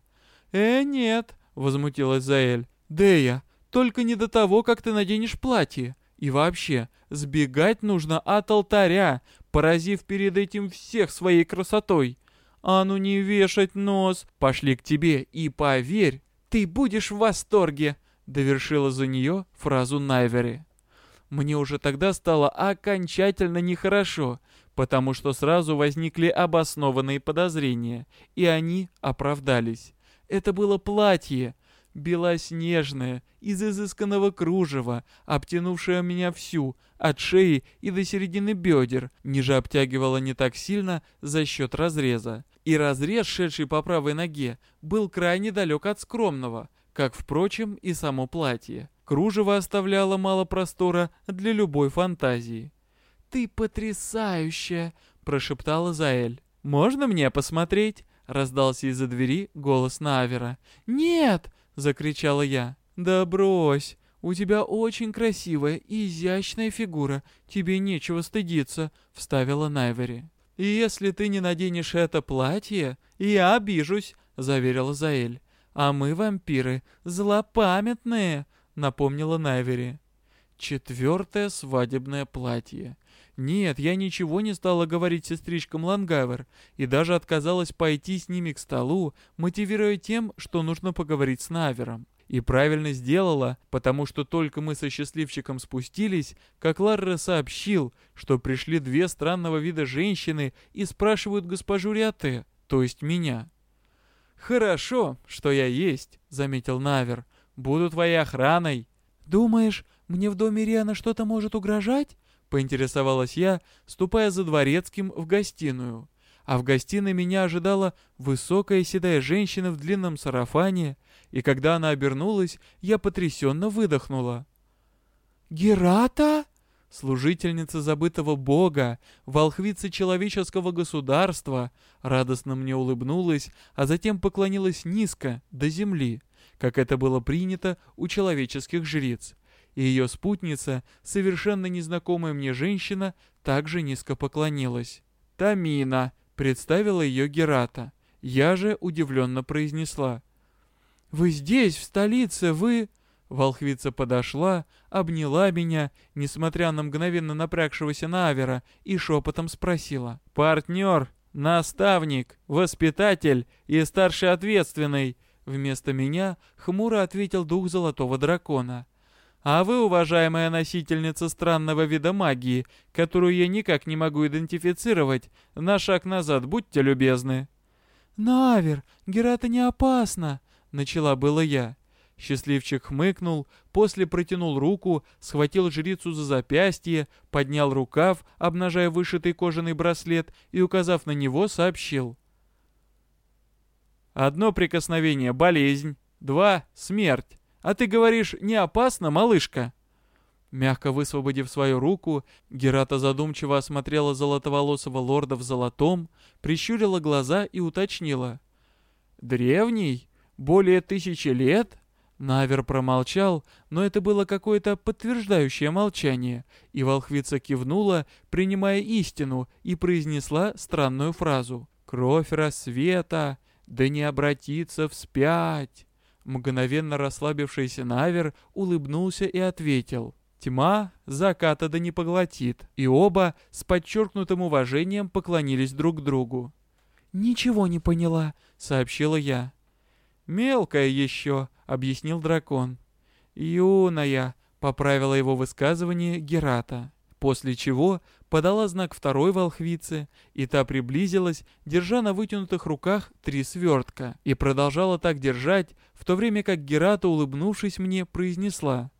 «Э, нет», — возмутилась Заэль. «Дея, только не до того, как ты наденешь платье. И вообще, сбегать нужно от алтаря, поразив перед этим всех своей красотой. А ну не вешать нос, пошли к тебе и поверь, ты будешь в восторге, довершила за нее фразу Найвери. Мне уже тогда стало окончательно нехорошо, потому что сразу возникли обоснованные подозрения, и они оправдались. Это было платье, белоснежное, из изысканного кружева, обтянувшее меня всю, от шеи и до середины бедер, ниже обтягивало не так сильно за счет разреза. И разрез, шедший по правой ноге, был крайне далек от скромного, как, впрочем, и само платье. Кружево оставляло мало простора для любой фантазии. «Ты потрясающая!» — прошептала Заэль. «Можно мне посмотреть?» — раздался из-за двери голос Навера. «Нет!» — закричала я. «Да брось! У тебя очень красивая и изящная фигура. Тебе нечего стыдиться», — вставила Найвери. «И если ты не наденешь это платье, я обижусь», — заверила Заэль. «А мы, вампиры, злопамятные», — напомнила Найвери. Четвертое свадебное платье. Нет, я ничего не стала говорить сестричкам Лангавер и даже отказалась пойти с ними к столу, мотивируя тем, что нужно поговорить с Навером. И правильно сделала, потому что только мы со счастливчиком спустились, как Ларра сообщил, что пришли две странного вида женщины и спрашивают госпожу Риате, то есть меня. «Хорошо, что я есть», — заметил Навер. «Буду твоей охраной». «Думаешь, мне в доме Риана что-то может угрожать?» — поинтересовалась я, ступая за дворецким в гостиную. А в гостиной меня ожидала высокая седая женщина в длинном сарафане, и когда она обернулась, я потрясенно выдохнула. «Герата?» служительница забытого бога, волхвица человеческого государства, радостно мне улыбнулась, а затем поклонилась низко, до земли, как это было принято у человеческих жриц и ее спутница, совершенно незнакомая мне женщина, также низко поклонилась. «Тамина», — представила ее Герата. Я же удивленно произнесла. «Вы здесь, в столице, вы...» Волхвица подошла, обняла меня, несмотря на мгновенно напрягшегося Навера, и шепотом спросила. «Партнер, наставник, воспитатель и старший ответственный!» Вместо меня хмуро ответил дух Золотого Дракона. А вы, уважаемая носительница странного вида магии, которую я никак не могу идентифицировать, на шаг назад будьте любезны». «Навер, Герата не опасна», — начала было я. Счастливчик хмыкнул, после протянул руку, схватил жрицу за запястье, поднял рукав, обнажая вышитый кожаный браслет, и, указав на него, сообщил. «Одно прикосновение — болезнь, два — смерть. А ты говоришь, не опасно, малышка?» Мягко высвободив свою руку, Герата задумчиво осмотрела золотоволосого лорда в золотом, прищурила глаза и уточнила. «Древний? Более тысячи лет?» Навер промолчал, но это было какое-то подтверждающее молчание, и волхвица кивнула, принимая истину, и произнесла странную фразу. «Кровь рассвета, да не обратиться вспять!» Мгновенно расслабившийся Навер улыбнулся и ответил. Тьма заката да не поглотит, и оба с подчеркнутым уважением поклонились друг другу. «Ничего не поняла», — сообщила я. «Мелкая еще», — объяснил дракон. «Юная», — поправила его высказывание Герата после чего подала знак второй волхвице, и та приблизилась, держа на вытянутых руках три свертка, и продолжала так держать, в то время как Герата, улыбнувшись мне, произнесла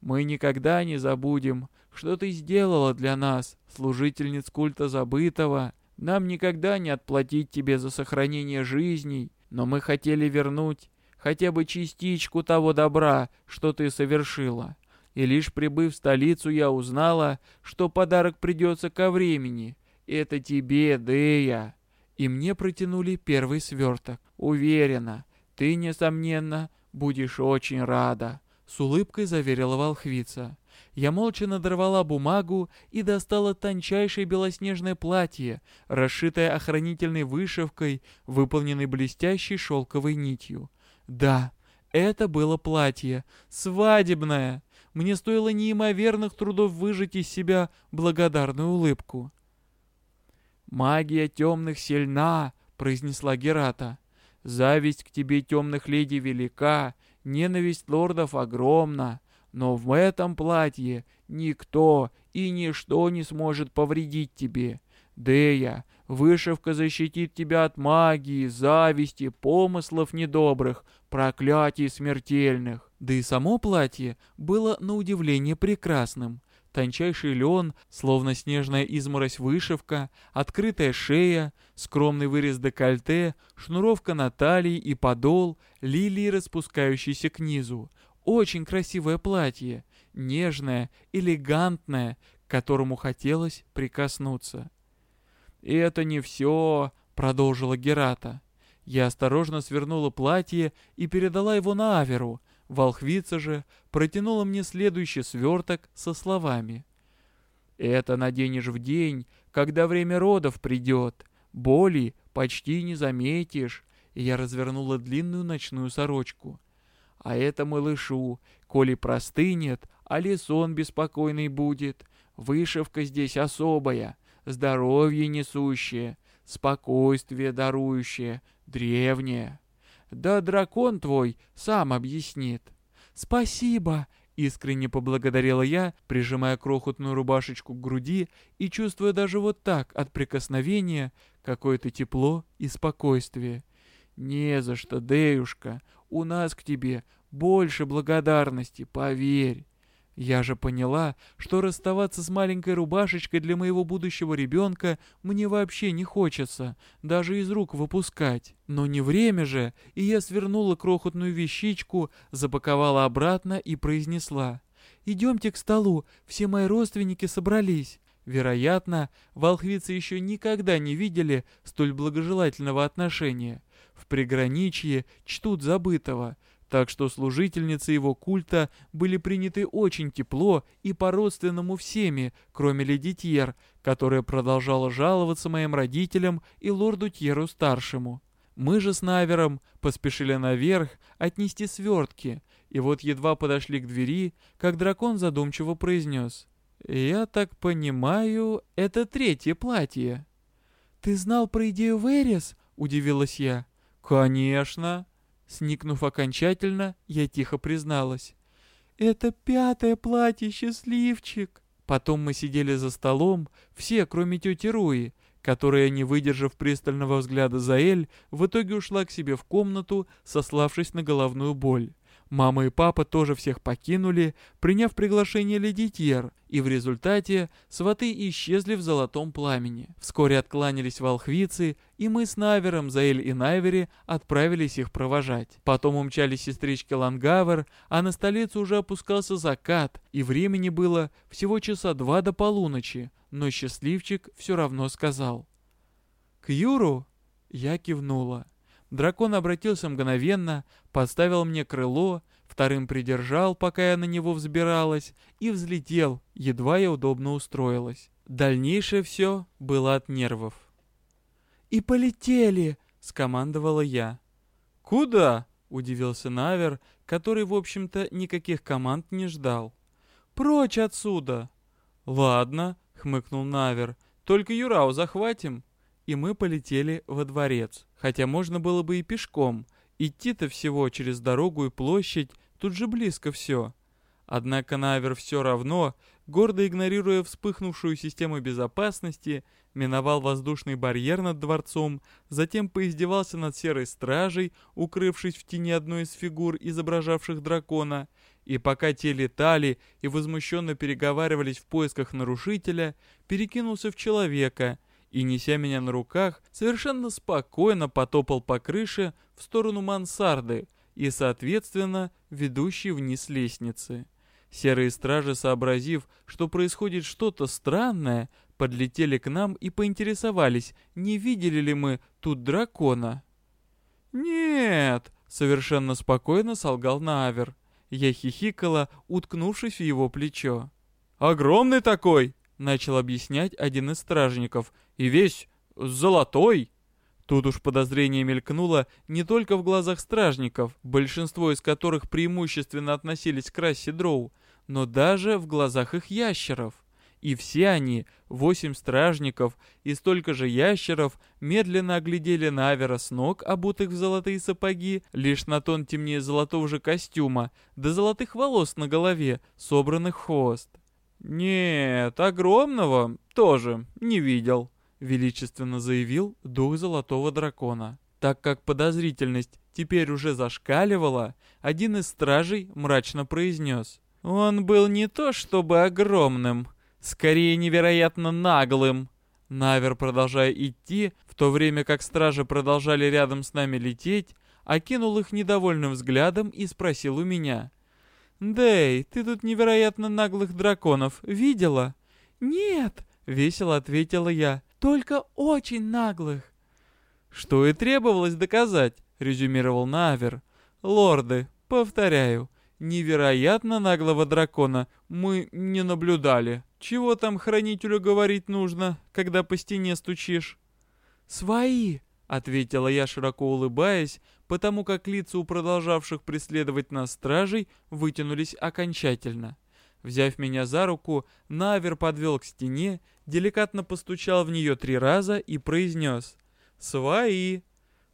«Мы никогда не забудем, что ты сделала для нас, служительниц культа забытого. Нам никогда не отплатить тебе за сохранение жизней, но мы хотели вернуть хотя бы частичку того добра, что ты совершила и лишь прибыв в столицу, я узнала, что подарок придется ко времени. Это тебе, Дея. И мне протянули первый сверток. Уверена, ты, несомненно, будешь очень рада. С улыбкой заверила волхвица. Я молча надорвала бумагу и достала тончайшее белоснежное платье, расшитое охранительной вышивкой, выполненной блестящей шелковой нитью. Да, это было платье, свадебное. Мне стоило неимоверных трудов выжать из себя благодарную улыбку. «Магия темных сильна», — произнесла Герата. «Зависть к тебе темных леди велика, ненависть лордов огромна, но в этом платье никто и ничто не сможет повредить тебе. Дея, вышивка защитит тебя от магии, зависти, помыслов недобрых, проклятий смертельных. Да и само платье было на удивление прекрасным. Тончайший лен, словно снежная изморозь вышивка, открытая шея, скромный вырез декольте, шнуровка на талии и подол, лилии, распускающиеся к низу. Очень красивое платье, нежное, элегантное, к которому хотелось прикоснуться. «И это не все», — продолжила Герата. Я осторожно свернула платье и передала его на Аверу. Волхвица же протянула мне следующий сверток со словами. «Это наденешь в день, когда время родов придет. Боли почти не заметишь». И я развернула длинную ночную сорочку. «А это малышу, коли простынет, а ли сон беспокойный будет. Вышивка здесь особая, здоровье несущее, спокойствие дарующее, древнее. Да дракон твой сам объяснит. Спасибо, искренне поблагодарила я, прижимая крохотную рубашечку к груди и чувствуя даже вот так от прикосновения какое-то тепло и спокойствие. Не за что, Деюшка, у нас к тебе больше благодарности, поверь. Я же поняла, что расставаться с маленькой рубашечкой для моего будущего ребенка мне вообще не хочется, даже из рук выпускать. Но не время же, и я свернула крохотную вещичку, запаковала обратно и произнесла. «Идемте к столу, все мои родственники собрались». Вероятно, волхвицы еще никогда не видели столь благожелательного отношения. В приграничье чтут забытого — так что служительницы его культа были приняты очень тепло и по-родственному всеми, кроме леди Тьер, которая продолжала жаловаться моим родителям и лорду Тьеру-старшему. Мы же с Навером поспешили наверх отнести свертки, и вот едва подошли к двери, как дракон задумчиво произнес. «Я так понимаю, это третье платье». «Ты знал про идею Верес?» — удивилась я. «Конечно!» Сникнув окончательно, я тихо призналась. «Это пятое платье, счастливчик!» Потом мы сидели за столом, все, кроме тети Руи, которая, не выдержав пристального взгляда Заэль, в итоге ушла к себе в комнату, сославшись на головную боль. Мама и папа тоже всех покинули, приняв приглашение леди Тьер, и в результате сваты исчезли в золотом пламени. Вскоре откланялись волхвицы, и мы с Навером, Заэль и Найвери отправились их провожать. Потом умчались сестрички Лангавер, а на столицу уже опускался закат, и времени было всего часа два до полуночи, но счастливчик все равно сказал. «К Юру?» Я кивнула. Дракон обратился мгновенно, подставил мне крыло, вторым придержал, пока я на него взбиралась, и взлетел, едва я удобно устроилась. Дальнейшее все было от нервов. «И полетели!» — скомандовала я. «Куда?» — удивился Навер, который, в общем-то, никаких команд не ждал. «Прочь отсюда!» «Ладно», — хмыкнул Навер, — «только Юрау захватим» и мы полетели во дворец. Хотя можно было бы и пешком. Идти-то всего через дорогу и площадь, тут же близко все. Однако Навер все равно, гордо игнорируя вспыхнувшую систему безопасности, миновал воздушный барьер над дворцом, затем поиздевался над серой стражей, укрывшись в тени одной из фигур, изображавших дракона, и пока те летали и возмущенно переговаривались в поисках нарушителя, перекинулся в человека — и, неся меня на руках, совершенно спокойно потопал по крыше в сторону мансарды и, соответственно, ведущей вниз лестницы. Серые стражи, сообразив, что происходит что-то странное, подлетели к нам и поинтересовались, не видели ли мы тут дракона. «Нет», — совершенно спокойно солгал Наавер. Я хихикала, уткнувшись в его плечо. «Огромный такой!» начал объяснять один из стражников. «И весь золотой!» Тут уж подозрение мелькнуло не только в глазах стражников, большинство из которых преимущественно относились к расе дроу, но даже в глазах их ящеров. И все они, восемь стражников и столько же ящеров, медленно оглядели Навера с ног, обутых в золотые сапоги, лишь на тон темнее золотого же костюма, до золотых волос на голове, собранных хвост. «Нет, огромного тоже не видел», — величественно заявил дух золотого дракона. Так как подозрительность теперь уже зашкаливала, один из стражей мрачно произнес. «Он был не то чтобы огромным, скорее невероятно наглым. Навер, продолжая идти, в то время как стражи продолжали рядом с нами лететь, окинул их недовольным взглядом и спросил у меня. «Дэй, ты тут невероятно наглых драконов видела?» «Нет», — весело ответила я, — «только очень наглых». «Что и требовалось доказать», — резюмировал Навер. «Лорды, повторяю, невероятно наглого дракона мы не наблюдали». Чего там хранителю говорить нужно, когда по стене стучишь? Свои, ответила я, широко улыбаясь, потому как лица у продолжавших преследовать нас стражей вытянулись окончательно. Взяв меня за руку, Навер подвел к стене, деликатно постучал в нее три раза и произнес «Свои!».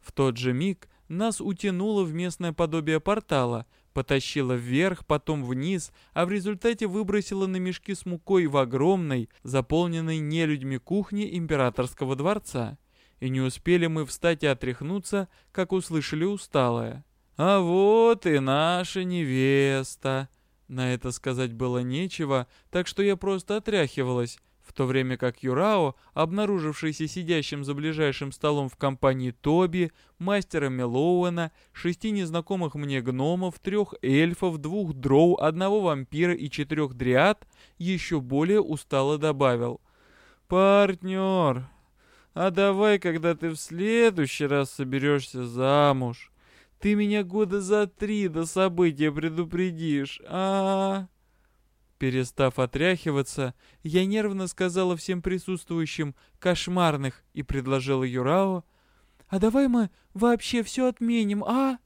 В тот же миг нас утянуло в местное подобие портала, потащила вверх, потом вниз, а в результате выбросила на мешки с мукой в огромной, заполненной нелюдьми кухне императорского дворца. И не успели мы встать и отряхнуться, как услышали усталое. «А вот и наша невеста!» На это сказать было нечего, так что я просто отряхивалась, в то время как Юрао, обнаружившийся сидящим за ближайшим столом в компании Тоби, мастера Мелоуэна, шести незнакомых мне гномов, трех эльфов, двух дроу, одного вампира и четырех дриад, еще более устало добавил. «Партнер, а давай, когда ты в следующий раз соберешься замуж, ты меня года за три до события предупредишь, а, Перестав отряхиваться, я нервно сказала всем присутствующим «кошмарных» и предложила Юрао «А давай мы вообще все отменим, а?»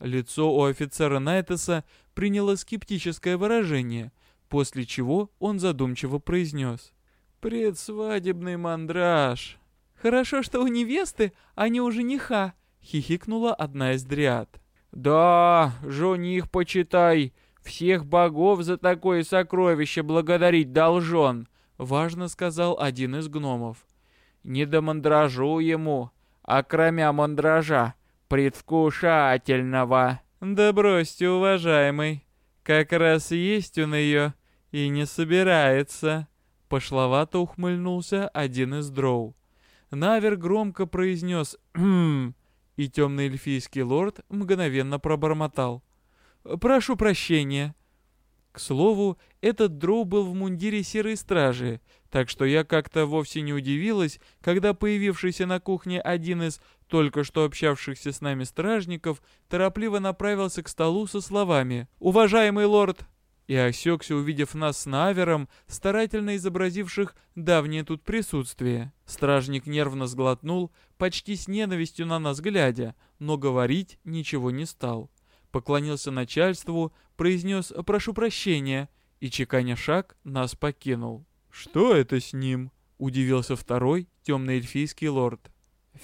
Лицо у офицера Найтеса приняло скептическое выражение, после чего он задумчиво произнес «Предсвадебный мандраж». «Хорошо, что у невесты, а не у жениха», — хихикнула одна из дриад. «Да, жених, почитай, всех богов за такое сокровище благодарить должен, важно сказал один из гномов. Не до мандражу ему, а кроме мандража, предвкушательного. Да бросьте, уважаемый, как раз есть он ее и не собирается. Пошловато ухмыльнулся один из дроу. Навер громко произнес «Хм», и темный эльфийский лорд мгновенно пробормотал. Прошу прощения». К слову, этот дроу был в мундире серой стражи, так что я как-то вовсе не удивилась, когда появившийся на кухне один из только что общавшихся с нами стражников торопливо направился к столу со словами «Уважаемый лорд!» И осекся, увидев нас с Навером, старательно изобразивших давнее тут присутствие. Стражник нервно сглотнул, почти с ненавистью на нас глядя, но говорить ничего не стал поклонился начальству, произнес «прошу прощения» и, чеканя шаг, нас покинул. «Что это с ним?» — удивился второй темный эльфийский лорд.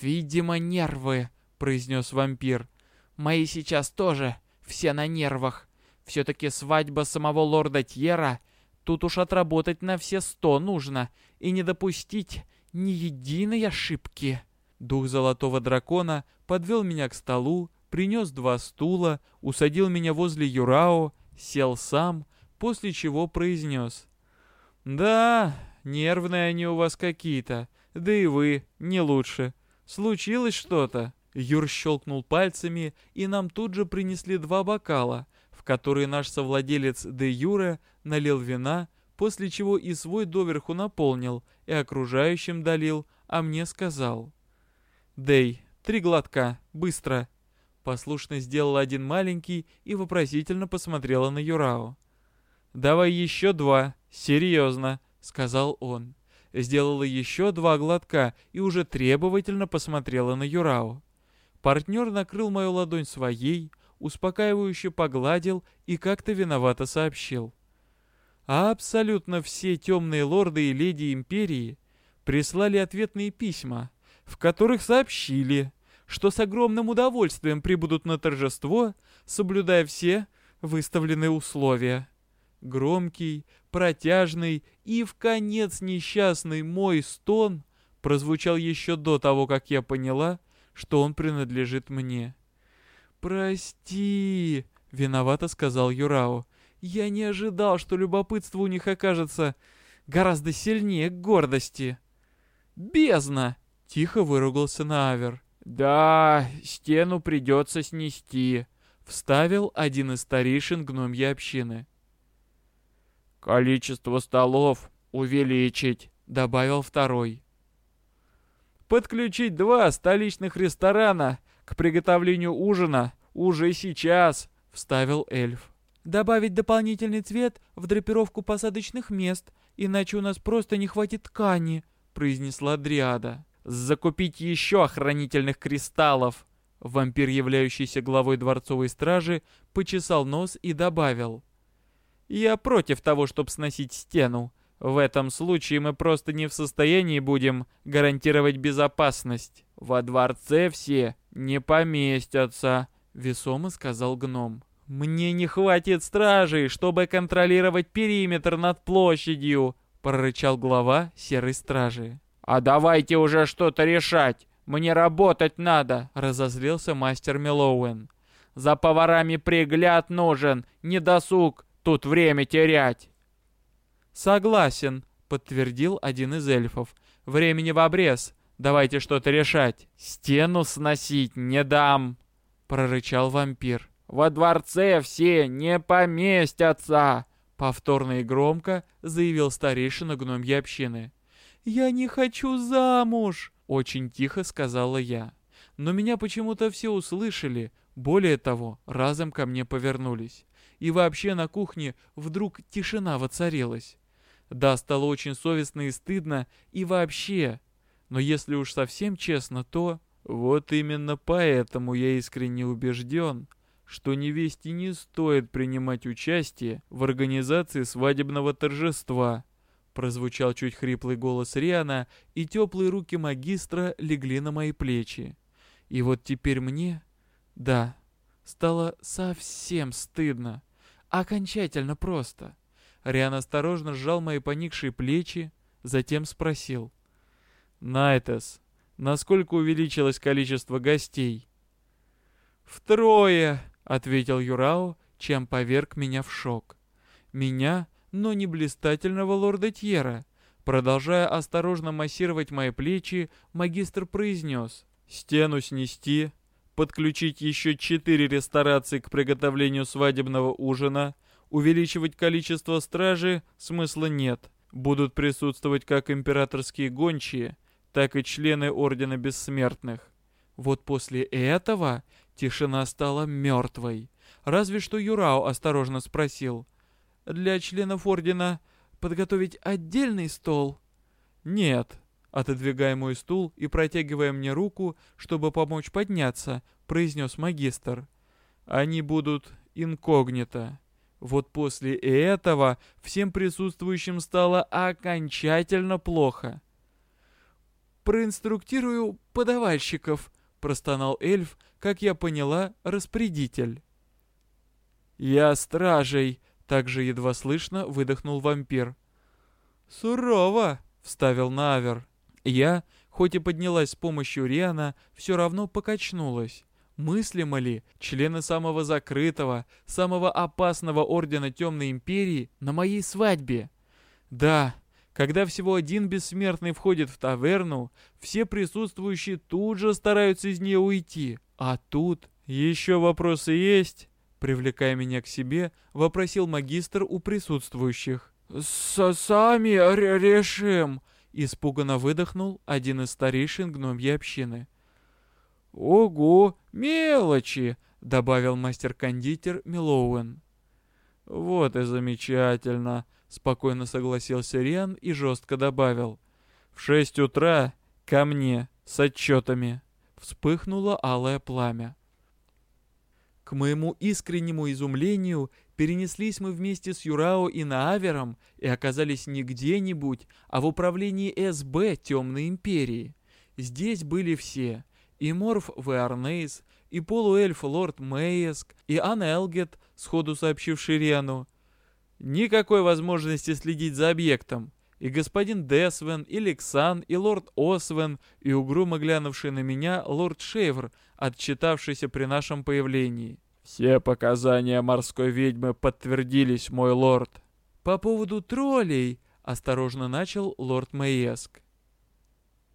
«Видимо, нервы», — произнес вампир. «Мои сейчас тоже, все на нервах. Все-таки свадьба самого лорда Тьера, тут уж отработать на все сто нужно и не допустить ни единой ошибки». Дух золотого дракона подвел меня к столу, принес два стула, усадил меня возле Юрао, сел сам, после чего произнес. «Да, нервные они у вас какие-то, да и вы не лучше. Случилось что-то?» Юр щелкнул пальцами, и нам тут же принесли два бокала, в которые наш совладелец де Юре налил вина, после чего и свой доверху наполнил, и окружающим долил, а мне сказал. «Дэй, три глотка, быстро, Послушно сделала один маленький и вопросительно посмотрела на Юрао. «Давай еще два, серьезно», — сказал он. Сделала еще два глотка и уже требовательно посмотрела на Юрао. Партнер накрыл мою ладонь своей, успокаивающе погладил и как-то виновато сообщил. А абсолютно все темные лорды и леди империи прислали ответные письма, в которых сообщили, что с огромным удовольствием прибудут на торжество, соблюдая все выставленные условия. Громкий, протяжный и в конец несчастный мой стон прозвучал еще до того, как я поняла, что он принадлежит мне. «Прости», — виновато сказал Юрао. «Я не ожидал, что любопытство у них окажется гораздо сильнее гордости». «Бездна!» — тихо выругался Навер. «Да, стену придется снести», — вставил один из старейшин гномьей общины. «Количество столов увеличить», — добавил второй. «Подключить два столичных ресторана к приготовлению ужина уже сейчас», — вставил эльф. «Добавить дополнительный цвет в драпировку посадочных мест, иначе у нас просто не хватит ткани», — произнесла Дриада. «Закупить еще охранительных кристаллов», Вампир, являющийся главой дворцовой стражи, почесал нос и добавил. Я против того, чтобы сносить стену. В этом случае мы просто не в состоянии будем гарантировать безопасность. Во дворце все не поместятся, весомо сказал гном. Мне не хватит стражей, чтобы контролировать периметр над площадью, прорычал глава серой стражи. А давайте уже что-то решать. Мне работать надо, разозлился мастер Мелоуэн. За поварами пригляд нужен, не досуг тут время терять!» «Согласен», — подтвердил один из эльфов. «Времени в обрез. Давайте что-то решать». «Стену сносить не дам», — прорычал вампир. «Во дворце все не поместятся», — повторно и громко заявил старейшина гномьей общины. «Я не хочу замуж», — очень тихо сказала я. Но меня почему-то все услышали, более того, разом ко мне повернулись и вообще на кухне вдруг тишина воцарилась. Да, стало очень совестно и стыдно, и вообще. Но если уж совсем честно, то... Вот именно поэтому я искренне убежден, что невесте не стоит принимать участие в организации свадебного торжества. Прозвучал чуть хриплый голос Риана, и теплые руки магистра легли на мои плечи. И вот теперь мне, да, стало совсем стыдно. Окончательно просто. Риан осторожно сжал мои поникшие плечи, затем спросил. «Найтес, насколько увеличилось количество гостей?» «Втрое!» — ответил Юрао, чем поверг меня в шок. Меня, но не блистательного лорда Тьера. Продолжая осторожно массировать мои плечи, магистр произнес. «Стену снести, подключить еще четыре ресторации к приготовлению свадебного ужина, увеличивать количество стражи смысла нет. Будут присутствовать как императорские гончие, так и члены Ордена Бессмертных. Вот после этого тишина стала мертвой. Разве что Юрао осторожно спросил. «Для членов Ордена подготовить отдельный стол?» «Нет», Отодвигая мой стул и протягивая мне руку, чтобы помочь подняться, произнес магистр. Они будут инкогнито. Вот после этого всем присутствующим стало окончательно плохо. «Проинструктирую подавальщиков», — простонал эльф, как я поняла, распорядитель. «Я стражей», — также едва слышно выдохнул вампир. «Сурово», — вставил Навер. Я, хоть и поднялась с помощью Риана, все равно покачнулась. Мыслимо ли члены самого закрытого, самого опасного ордена Темной Империи на моей свадьбе? Да, когда всего один бессмертный входит в таверну, все присутствующие тут же стараются из нее уйти. А тут еще вопросы есть? Привлекая меня к себе, вопросил магистр у присутствующих. С «Сами решим», Испуганно выдохнул один из старейшин гномьей общины. «Ого, мелочи!» — добавил мастер-кондитер Милоуэн. «Вот и замечательно!» — спокойно согласился Риан и жестко добавил. «В шесть утра ко мне с отчетами!» Вспыхнуло алое пламя. К моему искреннему изумлению, перенеслись мы вместе с Юрао и Наавером и оказались не где-нибудь, а в управлении СБ Темной Империи. Здесь были все. И Морф Веарнейс, и полуэльф Лорд Мейеск, и Анна Элгет, сходу сообщивший Рену. Никакой возможности следить за объектом. И господин Десвен, и Лексан, и лорд Освен, и угрюмо глянувший на меня лорд Шейвр, отчитавшийся при нашем появлении. «Все показания морской ведьмы подтвердились, мой лорд». «По поводу троллей», — осторожно начал лорд Мейеск.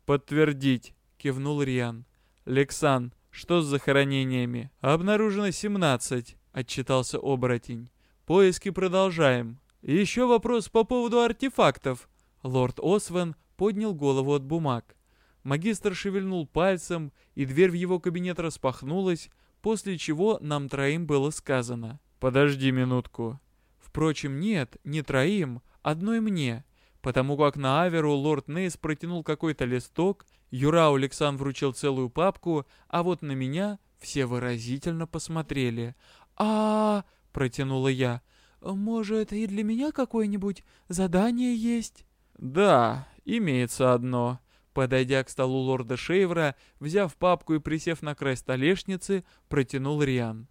«Подтвердить», — кивнул Риан. «Лексан, что с захоронениями?» «Обнаружено 17», — отчитался оборотень. «Поиски продолжаем. Еще вопрос по поводу артефактов». Лорд Освен поднял голову от бумаг. Магистр шевельнул пальцем, и дверь в его кабинет распахнулась, после чего нам троим было сказано. «Подожди минутку». Впрочем, нет, не троим, одной мне, потому как на Аверу лорд Нейс протянул какой-то листок, Юрау Александр вручил целую папку, а вот на меня все выразительно посмотрели. а, -а, -а протянула я. «Может, и для меня какое-нибудь задание есть?» «Да, имеется одно». Подойдя к столу лорда Шейвра, взяв папку и присев на край столешницы, протянул Риан.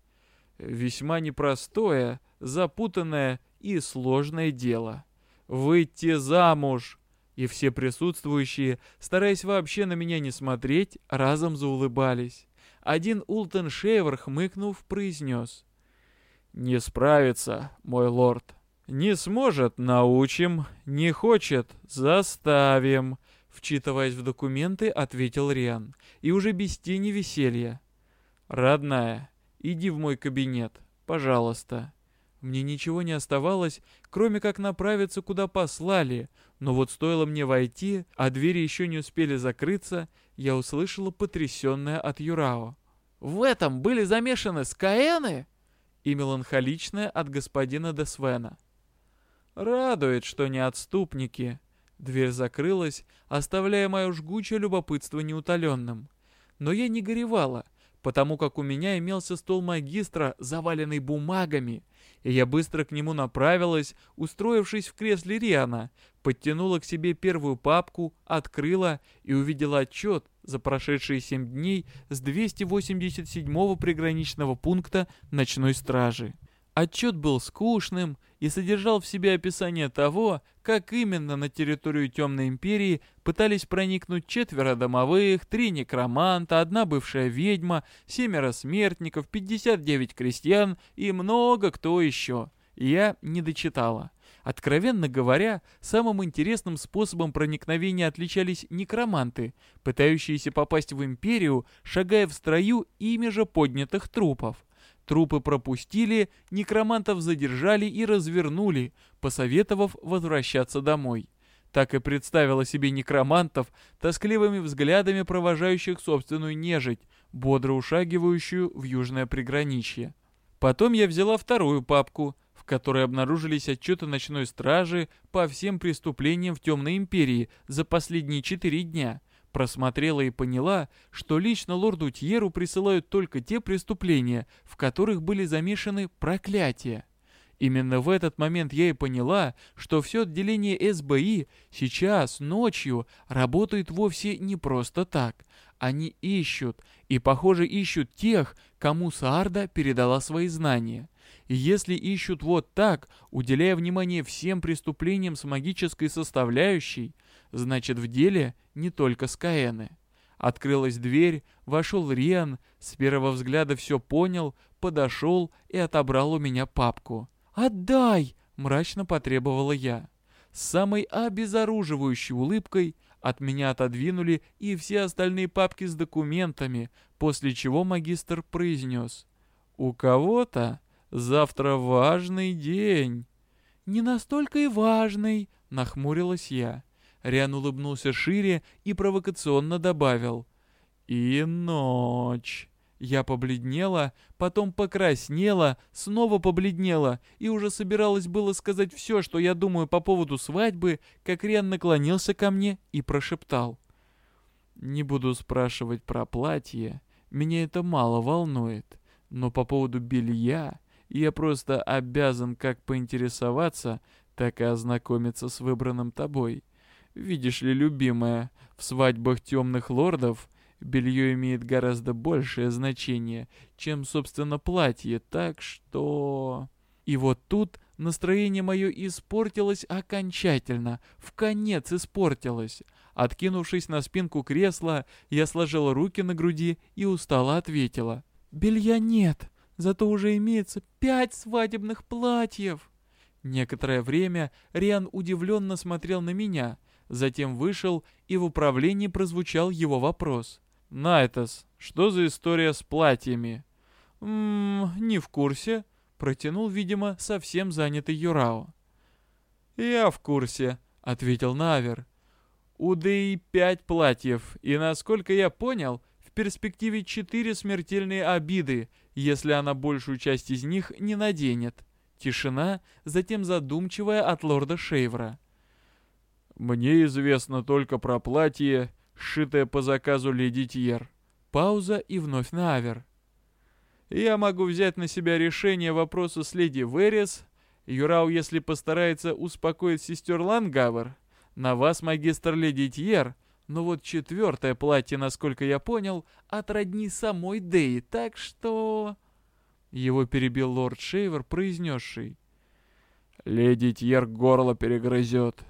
«Весьма непростое, запутанное и сложное дело. Выйти замуж!» И все присутствующие, стараясь вообще на меня не смотреть, разом заулыбались. Один Ултон Шейвер, хмыкнув, произнес. «Не справится, мой лорд. Не сможет — научим, не хочет — заставим». Вчитываясь в документы, ответил Риан, и уже без тени веселья. «Родная, иди в мой кабинет, пожалуйста». Мне ничего не оставалось, кроме как направиться, куда послали, но вот стоило мне войти, а двери еще не успели закрыться, я услышала потрясенное от Юрао. «В этом были замешаны скаэны?» И меланхоличное от господина Десвена. «Радует, что не отступники». Дверь закрылась, оставляя мое жгучее любопытство неутоленным. Но я не горевала, потому как у меня имелся стол магистра, заваленный бумагами, и я быстро к нему направилась, устроившись в кресле Риана, подтянула к себе первую папку, открыла и увидела отчет за прошедшие семь дней с 287-го приграничного пункта ночной стражи. Отчет был скучным и содержал в себе описание того, как именно на территорию Темной Империи пытались проникнуть четверо домовых, три некроманта, одна бывшая ведьма, семеро смертников, 59 крестьян и много кто еще. Я не дочитала. Откровенно говоря, самым интересным способом проникновения отличались некроманты, пытающиеся попасть в Империю, шагая в строю ими же поднятых трупов. Трупы пропустили, некромантов задержали и развернули, посоветовав возвращаться домой. Так и представила себе некромантов, тоскливыми взглядами провожающих собственную нежить, бодро ушагивающую в южное приграничье. Потом я взяла вторую папку, в которой обнаружились отчеты ночной стражи по всем преступлениям в Темной Империи за последние четыре дня – Просмотрела и поняла, что лично лорду Тьеру присылают только те преступления, в которых были замешаны проклятия. Именно в этот момент я и поняла, что все отделение СБИ сейчас, ночью, работает вовсе не просто так. Они ищут, и, похоже, ищут тех, кому Саарда передала свои знания. И если ищут вот так, уделяя внимание всем преступлениям с магической составляющей, значит в деле не только Скаэны. Открылась дверь, вошел Риан, с первого взгляда все понял, подошел и отобрал у меня папку. «Отдай!» — мрачно потребовала я. С самой обезоруживающей улыбкой от меня отодвинули и все остальные папки с документами, после чего магистр произнес. «У кого-то завтра важный день». «Не настолько и важный», — нахмурилась я. Риан улыбнулся шире и провокационно добавил. «И ночь». Я побледнела, потом покраснела, снова побледнела и уже собиралась было сказать все, что я думаю по поводу свадьбы, как Риан наклонился ко мне и прошептал. «Не буду спрашивать про платье, меня это мало волнует, Но по поводу белья я просто обязан как поинтересоваться, так и ознакомиться с выбранным тобой. Видишь ли, любимая, в свадьбах темных лордов белье имеет гораздо большее значение, чем, собственно, платье, так что... И вот тут настроение мое испортилось окончательно, в конец испортилось. Откинувшись на спинку кресла, я сложила руки на груди и устало ответила. «Белья нет, зато уже имеется пять свадебных платьев». Некоторое время Риан удивленно смотрел на меня, затем вышел, и в управлении прозвучал его вопрос. «Найтас, что за история с платьями?» «Ммм, не в курсе», — протянул, видимо, совсем занятый Юрао. «Я в курсе», — ответил Навер. «У Дэи пять платьев, и, насколько я понял, в перспективе четыре смертельные обиды, если она большую часть из них не наденет». Тишина, затем задумчивая от лорда Шейвра. «Мне известно только про платье, сшитое по заказу леди Тьер». Пауза и вновь Навер. «Я могу взять на себя решение вопроса с леди Верес. Юрау, если постарается успокоить сестер Лангавер. На вас, магистр леди Тьер. Но вот четвертое платье, насколько я понял, от родни самой Деи, так что...» Его перебил лорд Шейвер, произнесший. «Леди Тьер горло перегрызет.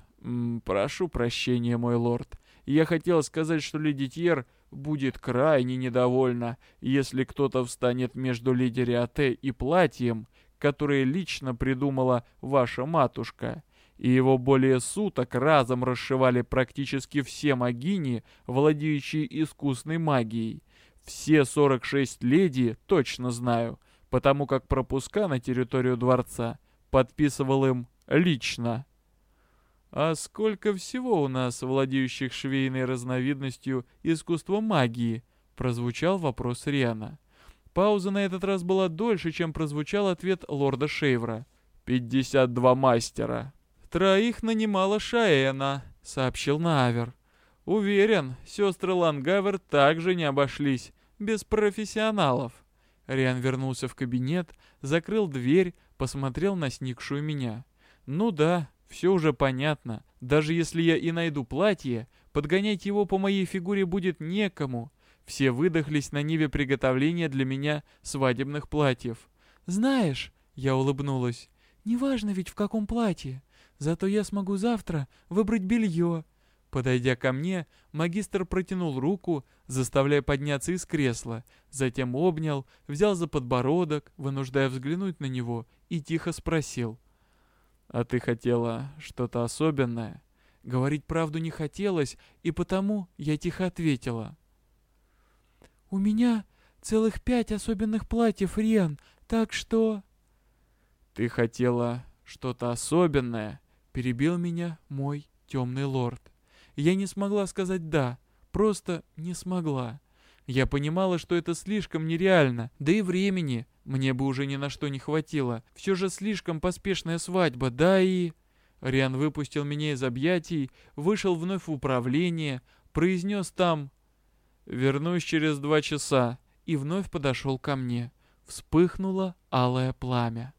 Прошу прощения, мой лорд. Я хотел сказать, что леди Тьер будет крайне недовольна, если кто-то встанет между леди Риате и платьем, которое лично придумала ваша матушка» и его более суток разом расшивали практически все магини, владеющие искусной магией. Все 46 леди, точно знаю, потому как пропуска на территорию дворца подписывал им лично. А сколько всего у нас владеющих швейной разновидностью искусства магии? Прозвучал вопрос Риана. Пауза на этот раз была дольше, чем прозвучал ответ лорда Шейвра. «Пятьдесят два мастера». «Троих нанимала Шаэна», — сообщил Навер. «Уверен, сестры Лангавер также не обошлись, без профессионалов». Риан вернулся в кабинет, закрыл дверь, посмотрел на сникшую меня. «Ну да, все уже понятно. Даже если я и найду платье, подгонять его по моей фигуре будет некому. Все выдохлись на ниве приготовления для меня свадебных платьев. «Знаешь», — я улыбнулась, — «неважно ведь в каком платье. Зато я смогу завтра выбрать белье, Подойдя ко мне, магистр протянул руку, заставляя подняться из кресла, затем обнял, взял за подбородок, вынуждая взглянуть на него, и тихо спросил. «А ты хотела что-то особенное?» Говорить правду не хотелось, и потому я тихо ответила. «У меня целых пять особенных платьев, Риан, так что...» «Ты хотела что-то особенное?» — перебил меня мой темный лорд. Я не смогла сказать «да», просто не смогла. Я понимала, что это слишком нереально, да и времени мне бы уже ни на что не хватило. Все же слишком поспешная свадьба, да и... Риан выпустил меня из объятий, вышел вновь в управление, произнес там «Вернусь через два часа» и вновь подошел ко мне. Вспыхнуло алое пламя.